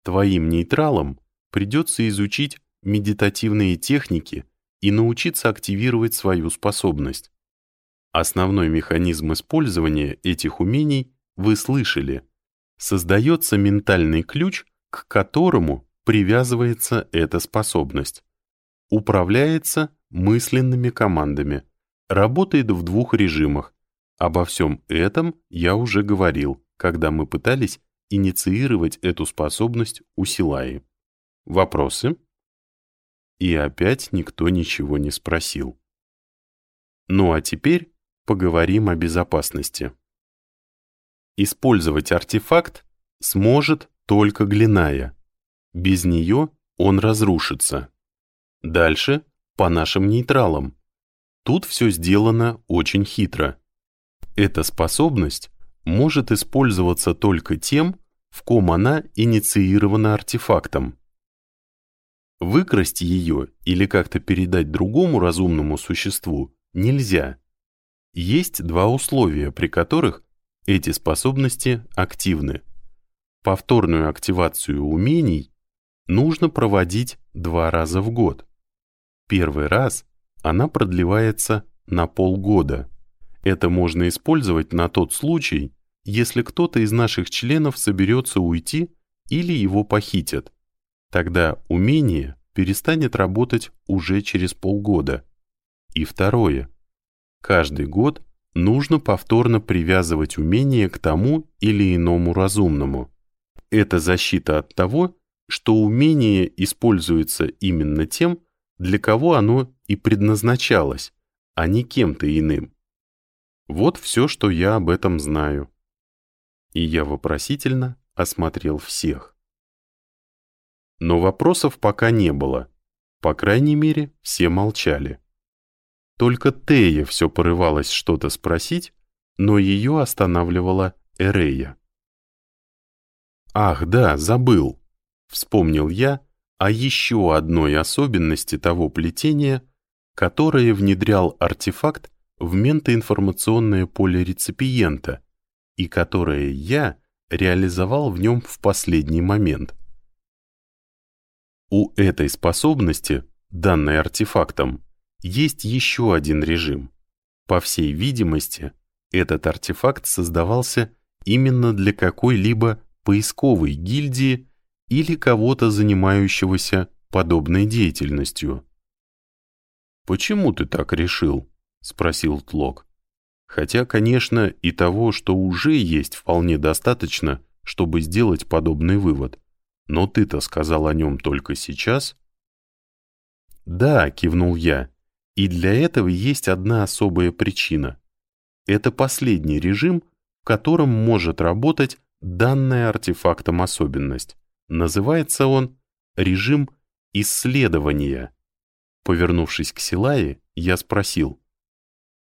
Твоим нейтралам придется изучить медитативные техники и научиться активировать свою способность. Основной механизм использования этих умений вы слышали. Создается ментальный ключ, к которому привязывается эта способность. Управляется мысленными командами. Работает в двух режимах. Обо всем этом я уже говорил, когда мы пытались инициировать эту способность у Силаи. Вопросы? И опять никто ничего не спросил. Ну а теперь поговорим о безопасности. Использовать артефакт сможет только Глиная. Без нее он разрушится. Дальше по нашим нейтралам. Тут все сделано очень хитро. Эта способность может использоваться только тем, в ком она инициирована артефактом. Выкрасть ее или как-то передать другому разумному существу нельзя. Есть два условия, при которых эти способности активны. Повторную активацию умений нужно проводить два раза в год. Первый раз она продлевается на полгода. Это можно использовать на тот случай, если кто-то из наших членов соберется уйти или его похитят. тогда умение перестанет работать уже через полгода. И второе. Каждый год нужно повторно привязывать умение к тому или иному разумному. Это защита от того, что умение используется именно тем, для кого оно и предназначалось, а не кем-то иным. Вот все, что я об этом знаю. И я вопросительно осмотрел всех. Но вопросов пока не было. По крайней мере, все молчали. Только Тея все порывалась что-то спросить, но ее останавливала Эрея. «Ах, да, забыл!» — вспомнил я о еще одной особенности того плетения, которое внедрял артефакт в ментоинформационное поле реципиента и которое я реализовал в нем в последний момент. У этой способности, данной артефактом, есть еще один режим. По всей видимости, этот артефакт создавался именно для какой-либо поисковой гильдии или кого-то занимающегося подобной деятельностью. «Почему ты так решил?» — спросил Тлок. «Хотя, конечно, и того, что уже есть, вполне достаточно, чтобы сделать подобный вывод. Но ты-то сказал о нем только сейчас?» «Да», — кивнул я, и для этого есть одна особая причина. Это последний режим, в котором может работать данная артефактом особенность. Называется он режим исследования. Повернувшись к Силае, я спросил,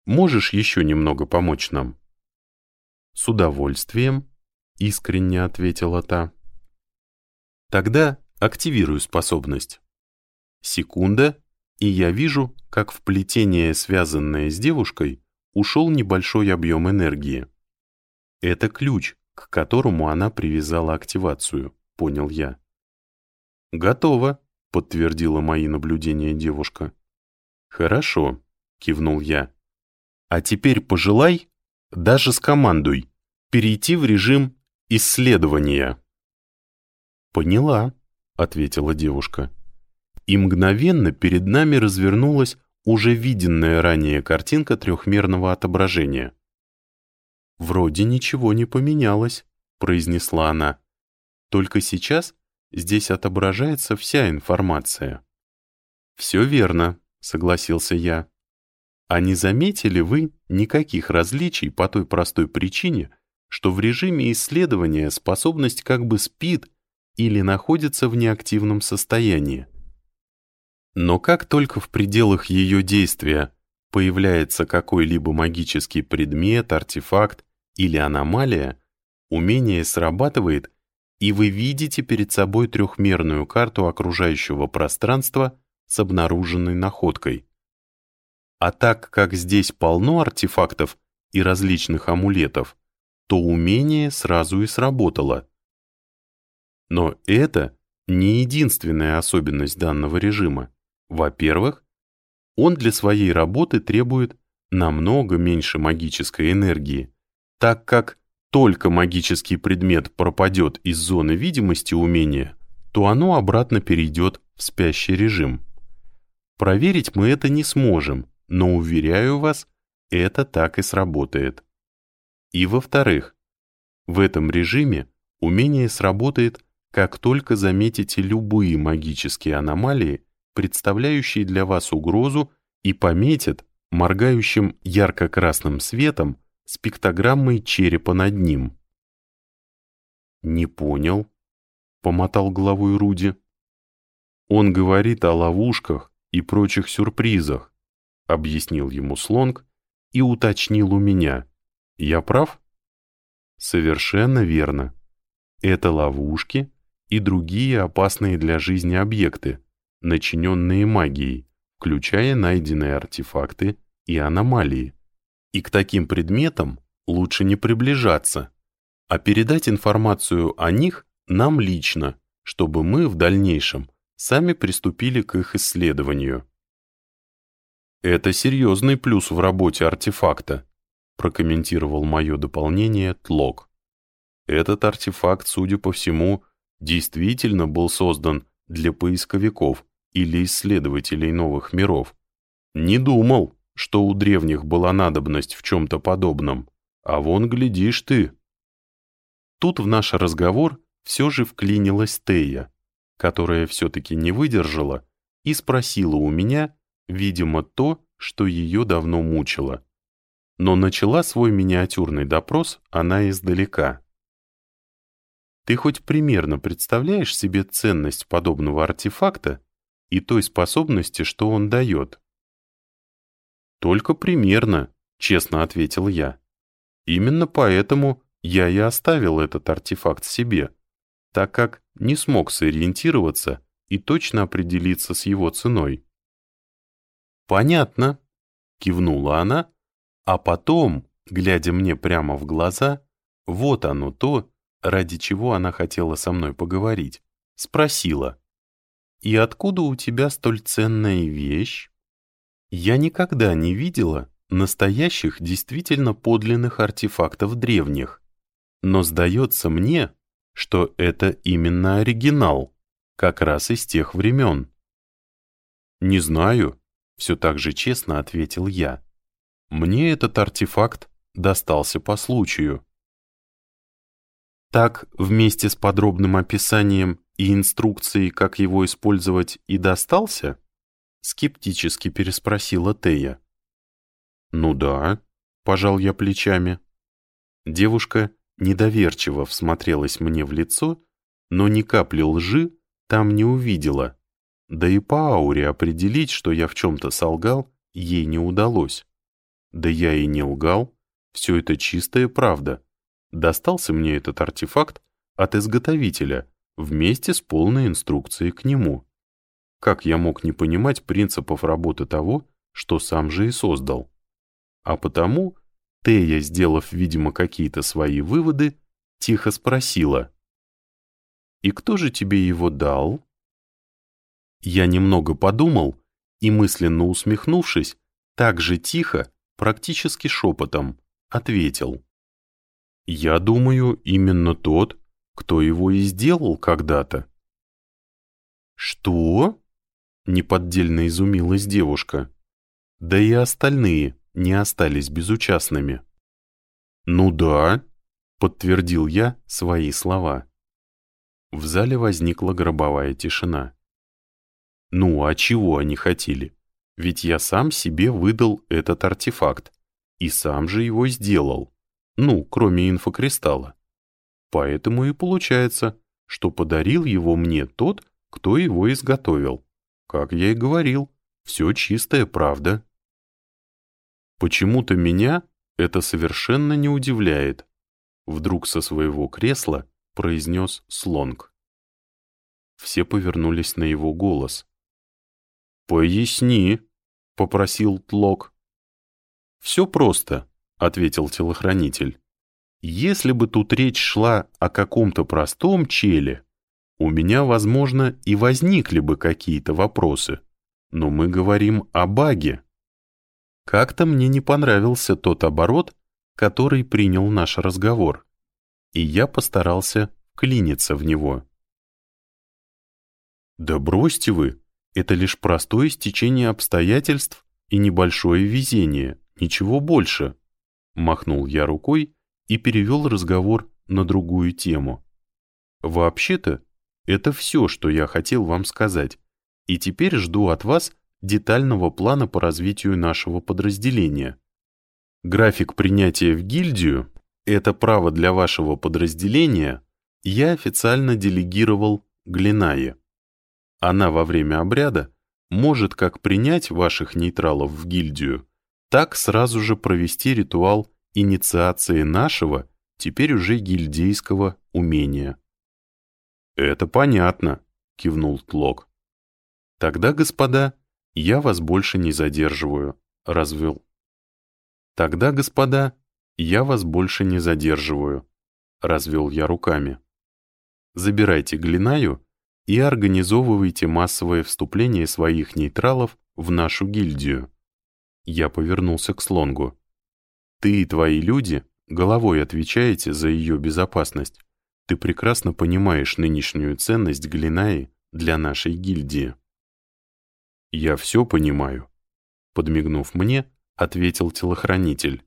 «Можешь еще немного помочь нам?» «С удовольствием», — искренне ответила та. «Тогда активирую способность». Секунда, и я вижу, как в плетение, связанное с девушкой, ушел небольшой объем энергии. Это ключ, к которому она привязала активацию, понял я. «Готово», — подтвердила мои наблюдения девушка. «Хорошо», — кивнул я. «А теперь пожелай, даже скомандуй, перейти в режим исследования». «Поняла», — ответила девушка и мгновенно перед нами развернулась уже виденная ранее картинка трехмерного отображения. «Вроде ничего не поменялось», — произнесла она. «Только сейчас здесь отображается вся информация». «Все верно», — согласился я. «А не заметили вы никаких различий по той простой причине, что в режиме исследования способность как бы спит или находится в неактивном состоянии?» Но как только в пределах ее действия появляется какой-либо магический предмет, артефакт или аномалия, умение срабатывает, и вы видите перед собой трехмерную карту окружающего пространства с обнаруженной находкой. А так как здесь полно артефактов и различных амулетов, то умение сразу и сработало. Но это не единственная особенность данного режима. Во-первых, он для своей работы требует намного меньше магической энергии, так как только магический предмет пропадет из зоны видимости умения, то оно обратно перейдет в спящий режим. Проверить мы это не сможем, но, уверяю вас, это так и сработает. И во-вторых, в этом режиме умение сработает, как только заметите любые магические аномалии, представляющие для вас угрозу, и пометит моргающим ярко-красным светом с пиктограммой черепа над ним. «Не понял», — помотал головой Руди. «Он говорит о ловушках и прочих сюрпризах», — объяснил ему Слонг и уточнил у меня. «Я прав?» «Совершенно верно. Это ловушки и другие опасные для жизни объекты, начиненные магией, включая найденные артефакты и аномалии. И к таким предметам лучше не приближаться, а передать информацию о них нам лично, чтобы мы в дальнейшем сами приступили к их исследованию. «Это серьезный плюс в работе артефакта», прокомментировал мое дополнение Тлок. Этот артефакт, судя по всему, действительно был создан для поисковиков или исследователей новых миров. Не думал, что у древних была надобность в чем-то подобном, а вон, глядишь ты. Тут в наш разговор все же вклинилась Тея, которая все-таки не выдержала и спросила у меня, видимо, то, что ее давно мучило. Но начала свой миниатюрный допрос она издалека. Ты хоть примерно представляешь себе ценность подобного артефакта и той способности, что он дает? Только примерно, честно ответил я. Именно поэтому я и оставил этот артефакт себе, так как не смог сориентироваться и точно определиться с его ценой. «Понятно», — кивнула она, а потом, глядя мне прямо в глаза, вот оно то, ради чего она хотела со мной поговорить, спросила, «И откуда у тебя столь ценная вещь?» Я никогда не видела настоящих действительно подлинных артефактов древних, но сдается мне, что это именно оригинал, как раз из тех времен. «Не знаю», — все так же честно ответил я. «Мне этот артефакт достался по случаю». Так, вместе с подробным описанием и инструкцией, как его использовать, и достался? Скептически переспросила Тея. Ну да, пожал я плечами. Девушка недоверчиво всмотрелась мне в лицо, но ни капли лжи там не увидела. Да и по ауре определить, что я в чем-то солгал, ей не удалось. Да я и не лгал, все это чистая правда. Достался мне этот артефакт от изготовителя вместе с полной инструкцией к нему. Как я мог не понимать принципов работы того, что сам же и создал? А потому Тея, сделав, видимо, какие-то свои выводы, тихо спросила. «И кто же тебе его дал?» Я немного подумал и, мысленно усмехнувшись, так же тихо, практически шепотом, ответил. Я думаю, именно тот, кто его и сделал когда-то. Что? Неподдельно изумилась девушка. Да и остальные не остались безучастными. Ну да, подтвердил я свои слова. В зале возникла гробовая тишина. Ну, а чего они хотели? Ведь я сам себе выдал этот артефакт и сам же его сделал. Ну, кроме инфокристалла. Поэтому и получается, что подарил его мне тот, кто его изготовил. Как я и говорил, все чистая правда. Почему-то меня это совершенно не удивляет. Вдруг со своего кресла произнес Слонг. Все повернулись на его голос. «Поясни», — попросил Тлок. «Все просто. — ответил телохранитель. «Если бы тут речь шла о каком-то простом челе, у меня, возможно, и возникли бы какие-то вопросы. Но мы говорим о баге. Как-то мне не понравился тот оборот, который принял наш разговор, и я постарался клиниться в него. «Да бросьте вы, это лишь простое стечение обстоятельств и небольшое везение, ничего больше», Махнул я рукой и перевел разговор на другую тему. Вообще-то, это все, что я хотел вам сказать, и теперь жду от вас детального плана по развитию нашего подразделения. График принятия в гильдию — это право для вашего подразделения я официально делегировал Глинае. Она во время обряда может как принять ваших нейтралов в гильдию, так сразу же провести ритуал инициации нашего, теперь уже гильдейского умения. «Это понятно», — кивнул Тлок. «Тогда, господа, я вас больше не задерживаю», — развел. «Тогда, господа, я вас больше не задерживаю», — развел я руками. «Забирайте Глинаю и организовывайте массовое вступление своих нейтралов в нашу гильдию. Я повернулся к Слонгу. «Ты и твои люди головой отвечаете за ее безопасность. Ты прекрасно понимаешь нынешнюю ценность Глинаи для нашей гильдии. «Я все понимаю», — подмигнув мне, ответил телохранитель.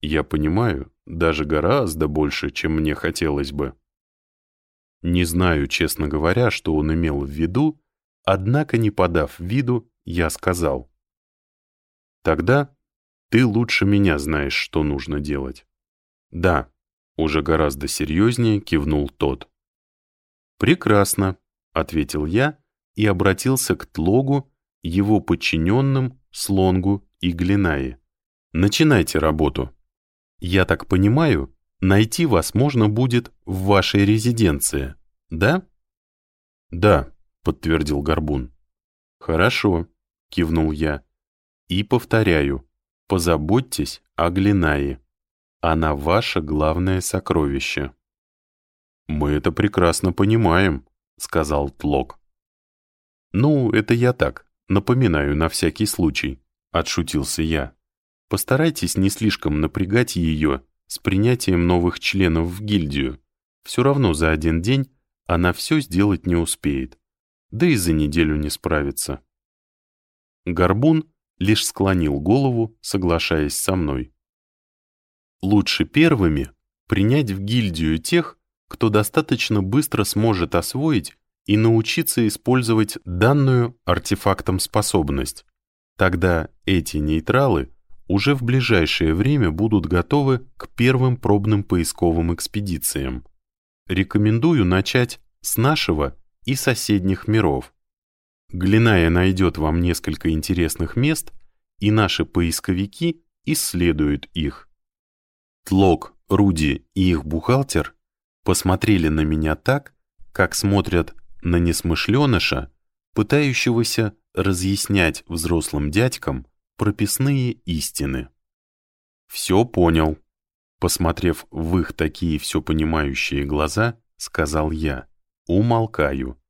«Я понимаю, даже гораздо больше, чем мне хотелось бы». Не знаю, честно говоря, что он имел в виду, однако, не подав виду, я сказал. «Тогда ты лучше меня знаешь, что нужно делать». «Да», — уже гораздо серьезнее кивнул тот. «Прекрасно», — ответил я и обратился к Тлогу, его подчиненным, Слонгу и Глинае. «Начинайте работу. Я так понимаю, найти вас можно будет в вашей резиденции, да?» «Да», — подтвердил Горбун. «Хорошо», — кивнул я. «И повторяю, позаботьтесь о Глинае. Она ваше главное сокровище». «Мы это прекрасно понимаем», — сказал Тлок. «Ну, это я так, напоминаю на всякий случай», — отшутился я. «Постарайтесь не слишком напрягать ее с принятием новых членов в гильдию. Все равно за один день она все сделать не успеет, да и за неделю не справится». Горбун лишь склонил голову, соглашаясь со мной. «Лучше первыми принять в гильдию тех, кто достаточно быстро сможет освоить и научиться использовать данную артефактом способность. Тогда эти нейтралы уже в ближайшее время будут готовы к первым пробным поисковым экспедициям. Рекомендую начать с нашего и соседних миров. Глиная найдет вам несколько интересных мест, и наши поисковики исследуют их. Тлок, Руди и их бухгалтер посмотрели на меня так, как смотрят на несмышленыша, пытающегося разъяснять взрослым дядькам прописные истины. «Все понял», — посмотрев в их такие все понимающие глаза, сказал я, умолкаю.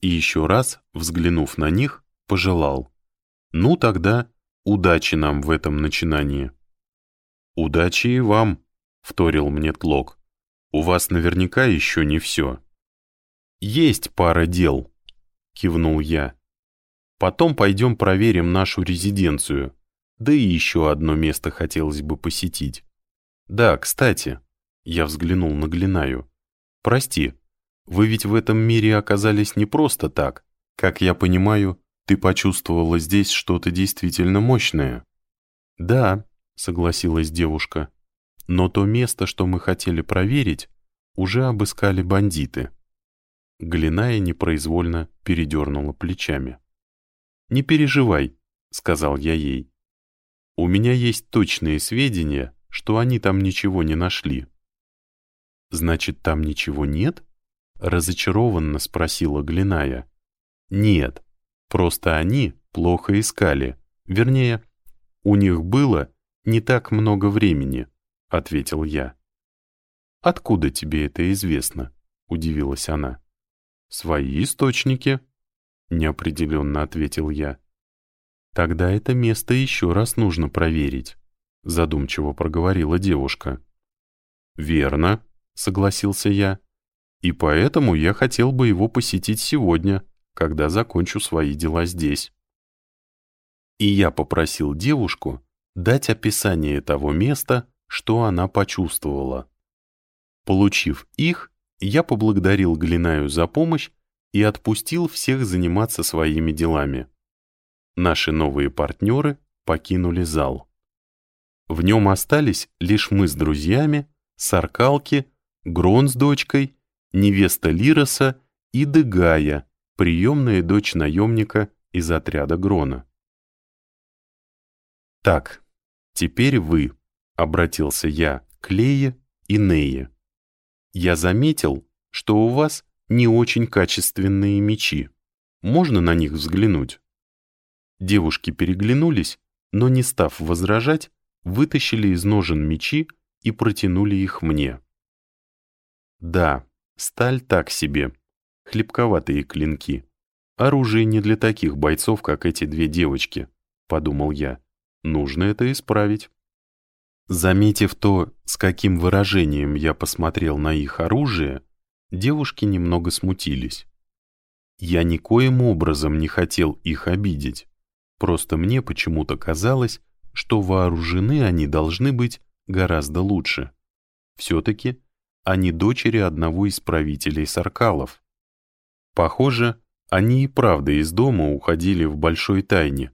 И еще раз, взглянув на них, пожелал. «Ну тогда удачи нам в этом начинании». «Удачи и вам», — вторил мне Тлок. У вас наверняка еще не все». «Есть пара дел», — кивнул я. «Потом пойдем проверим нашу резиденцию. Да и еще одно место хотелось бы посетить. Да, кстати, я взглянул на Глинаю. Прости, вы ведь в этом мире оказались не просто так. Как я понимаю, ты почувствовала здесь что-то действительно мощное. Да, согласилась девушка. Но то место, что мы хотели проверить, уже обыскали бандиты. Глиная непроизвольно передернула плечами. «Не переживай», — сказал я ей. «У меня есть точные сведения, что они там ничего не нашли». «Значит, там ничего нет?» — разочарованно спросила Глиная. «Нет, просто они плохо искали. Вернее, у них было не так много времени». — ответил я. «Откуда тебе это известно?» — удивилась она. «Свои источники», — неопределенно ответил я. «Тогда это место еще раз нужно проверить», — задумчиво проговорила девушка. «Верно», — согласился я. «И поэтому я хотел бы его посетить сегодня, когда закончу свои дела здесь». И я попросил девушку дать описание того места, что она почувствовала. Получив их, я поблагодарил Глинаю за помощь и отпустил всех заниматься своими делами. Наши новые партнеры покинули зал. В нем остались лишь мы с друзьями, Саркалки, Грон с дочкой, невеста Лироса и Дегая, приемная дочь наемника из отряда Грона. «Так, теперь вы», — обратился я к Лее и Нее. «Я заметил, что у вас не очень качественные мечи. Можно на них взглянуть?» Девушки переглянулись, но, не став возражать, вытащили из ножен мечи и протянули их мне. Да, сталь так себе, хлебковатые клинки. Оружие не для таких бойцов, как эти две девочки, подумал я. Нужно это исправить. Заметив то, с каким выражением я посмотрел на их оружие, девушки немного смутились. Я никоим образом не хотел их обидеть. Просто мне почему-то казалось, что вооружены они должны быть гораздо лучше. Все-таки они дочери одного из правителей Саркалов. Похоже, они и правда из дома уходили в большой тайне,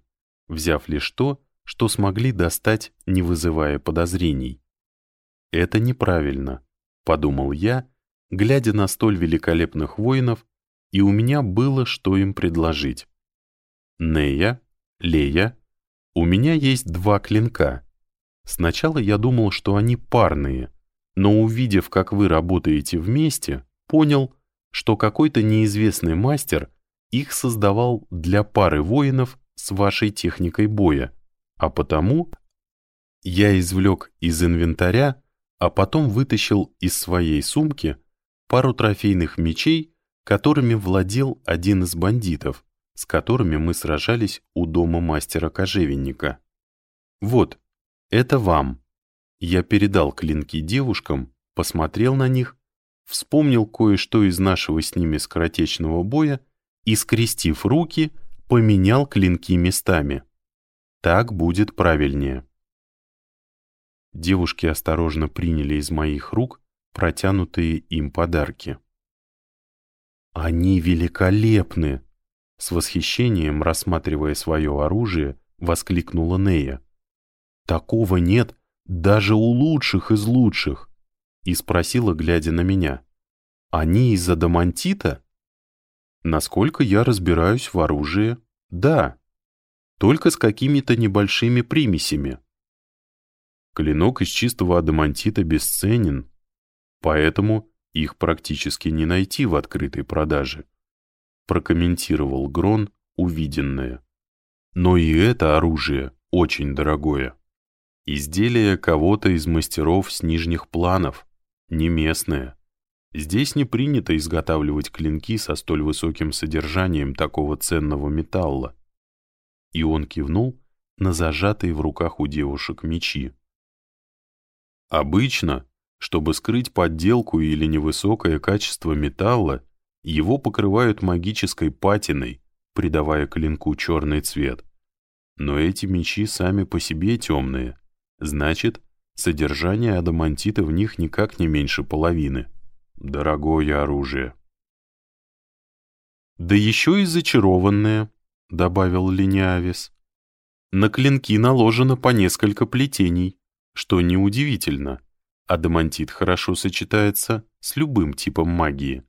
взяв лишь то, что смогли достать, не вызывая подозрений. «Это неправильно», — подумал я, глядя на столь великолепных воинов, и у меня было что им предложить. «Нея, Лея, у меня есть два клинка. Сначала я думал, что они парные, но увидев, как вы работаете вместе, понял, что какой-то неизвестный мастер их создавал для пары воинов с вашей техникой боя, а потому я извлек из инвентаря, а потом вытащил из своей сумки пару трофейных мечей, которыми владел один из бандитов, с которыми мы сражались у дома мастера-кожевенника. Вот, это вам. Я передал клинки девушкам, посмотрел на них, вспомнил кое-что из нашего с ними скоротечного боя и, скрестив руки, поменял клинки местами. Так будет правильнее. Девушки осторожно приняли из моих рук протянутые им подарки. «Они великолепны!» С восхищением, рассматривая свое оружие, воскликнула Нея. «Такого нет даже у лучших из лучших!» И спросила, глядя на меня. «Они из адамантита?» «Насколько я разбираюсь в оружии, да. Только с какими-то небольшими примесями». Клинок из чистого адамантита бесценен, поэтому их практически не найти в открытой продаже прокомментировал Грон увиденное. Но и это оружие очень дорогое. Изделие кого-то из мастеров с нижних планов, не местное. Здесь не принято изготавливать клинки со столь высоким содержанием такого ценного металла. И он кивнул на зажатые в руках у девушек мечи. Обычно, чтобы скрыть подделку или невысокое качество металла, его покрывают магической патиной, придавая клинку черный цвет. Но эти мечи сами по себе темные. Значит, содержание адамантита в них никак не меньше половины. Дорогое оружие. «Да еще и зачарованное», — добавил Линиавис. «На клинки наложено по несколько плетений, что неудивительно. Адамантит хорошо сочетается с любым типом магии».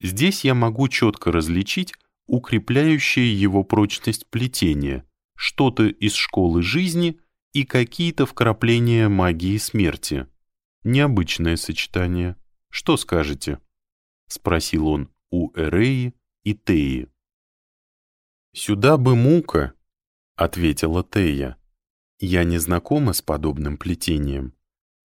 Здесь я могу четко различить укрепляющее его прочность плетения, что-то из школы жизни и какие-то вкрапления магии смерти. Необычное сочетание. Что скажете? Спросил он у Эреи и Теи. «Сюда бы мука», — ответила Тея. «Я не знакома с подобным плетением,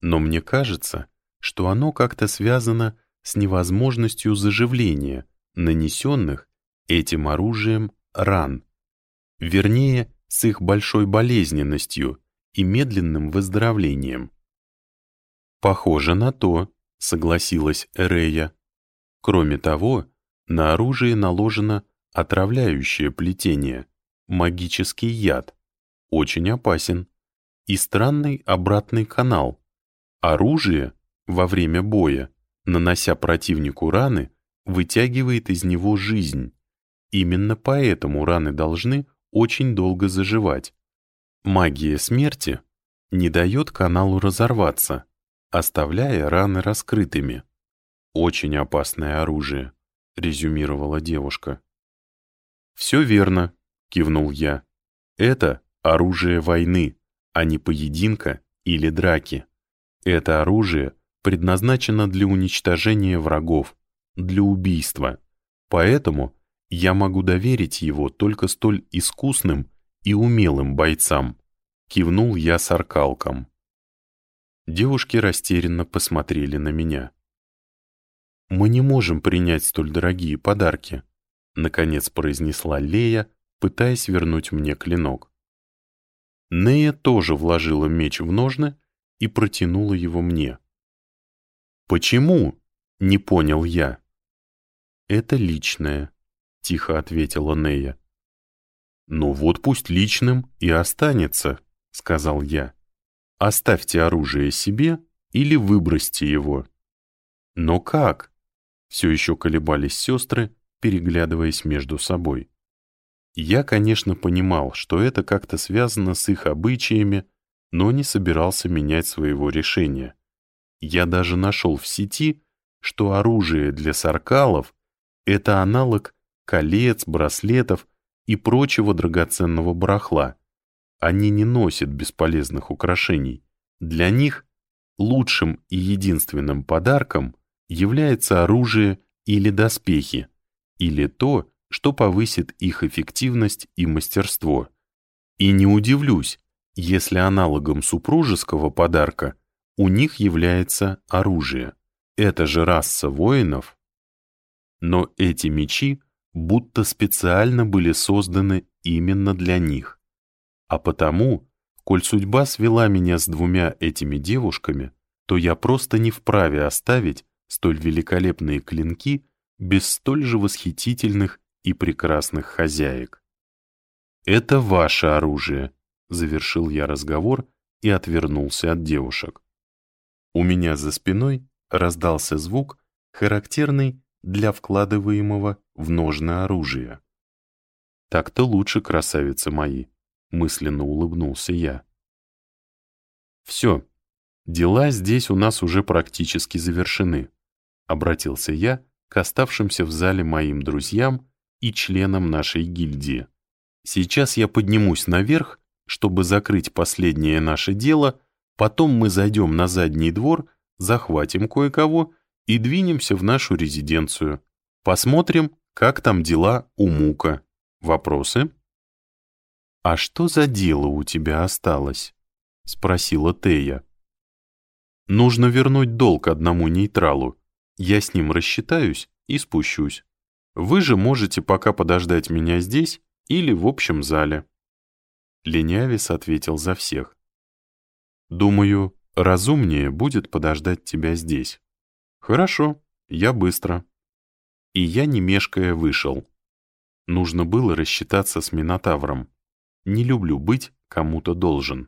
но мне кажется, что оно как-то связано с невозможностью заживления нанесенных этим оружием ран, вернее, с их большой болезненностью и медленным выздоровлением. «Похоже на то», — согласилась Эрея. Кроме того, на оружие наложено отравляющее плетение, магический яд, очень опасен, и странный обратный канал. Оружие во время боя нанося противнику раны, вытягивает из него жизнь. Именно поэтому раны должны очень долго заживать. Магия смерти не дает каналу разорваться, оставляя раны раскрытыми. «Очень опасное оружие», — резюмировала девушка. «Все верно», — кивнул я. «Это оружие войны, а не поединка или драки. Это оружие — предназначена для уничтожения врагов, для убийства. Поэтому я могу доверить его только столь искусным и умелым бойцам. Кивнул я с. Девушки растерянно посмотрели на меня. «Мы не можем принять столь дорогие подарки», — наконец произнесла Лея, пытаясь вернуть мне клинок. Нея тоже вложила меч в ножны и протянула его мне. «Почему?» — не понял я. «Это личное», — тихо ответила Нея. «Ну вот пусть личным и останется», — сказал я. «Оставьте оружие себе или выбросьте его». «Но как?» — все еще колебались сестры, переглядываясь между собой. Я, конечно, понимал, что это как-то связано с их обычаями, но не собирался менять своего решения. Я даже нашел в сети, что оружие для саркалов — это аналог колец, браслетов и прочего драгоценного барахла. Они не носят бесполезных украшений. Для них лучшим и единственным подарком является оружие или доспехи, или то, что повысит их эффективность и мастерство. И не удивлюсь, если аналогом супружеского подарка у них является оружие. Это же раса воинов. Но эти мечи будто специально были созданы именно для них. А потому, коль судьба свела меня с двумя этими девушками, то я просто не вправе оставить столь великолепные клинки без столь же восхитительных и прекрасных хозяек. «Это ваше оружие», — завершил я разговор и отвернулся от девушек. У меня за спиной раздался звук, характерный для вкладываемого в ножное оружия. «Так-то лучше, красавицы мои», — мысленно улыбнулся я. «Все, дела здесь у нас уже практически завершены», — обратился я к оставшимся в зале моим друзьям и членам нашей гильдии. «Сейчас я поднимусь наверх, чтобы закрыть последнее наше дело, потом мы зайдем на задний двор, захватим кое-кого и двинемся в нашу резиденцию. Посмотрим, как там дела у Мука. Вопросы? «А что за дело у тебя осталось?» — спросила Тея. «Нужно вернуть долг одному нейтралу. Я с ним рассчитаюсь и спущусь. Вы же можете пока подождать меня здесь или в общем зале». Ленявис ответил за всех. «Думаю, разумнее будет подождать тебя здесь. «Хорошо, я быстро». И я, не мешкая, вышел. Нужно было рассчитаться с Минотавром. Не люблю быть кому-то должен.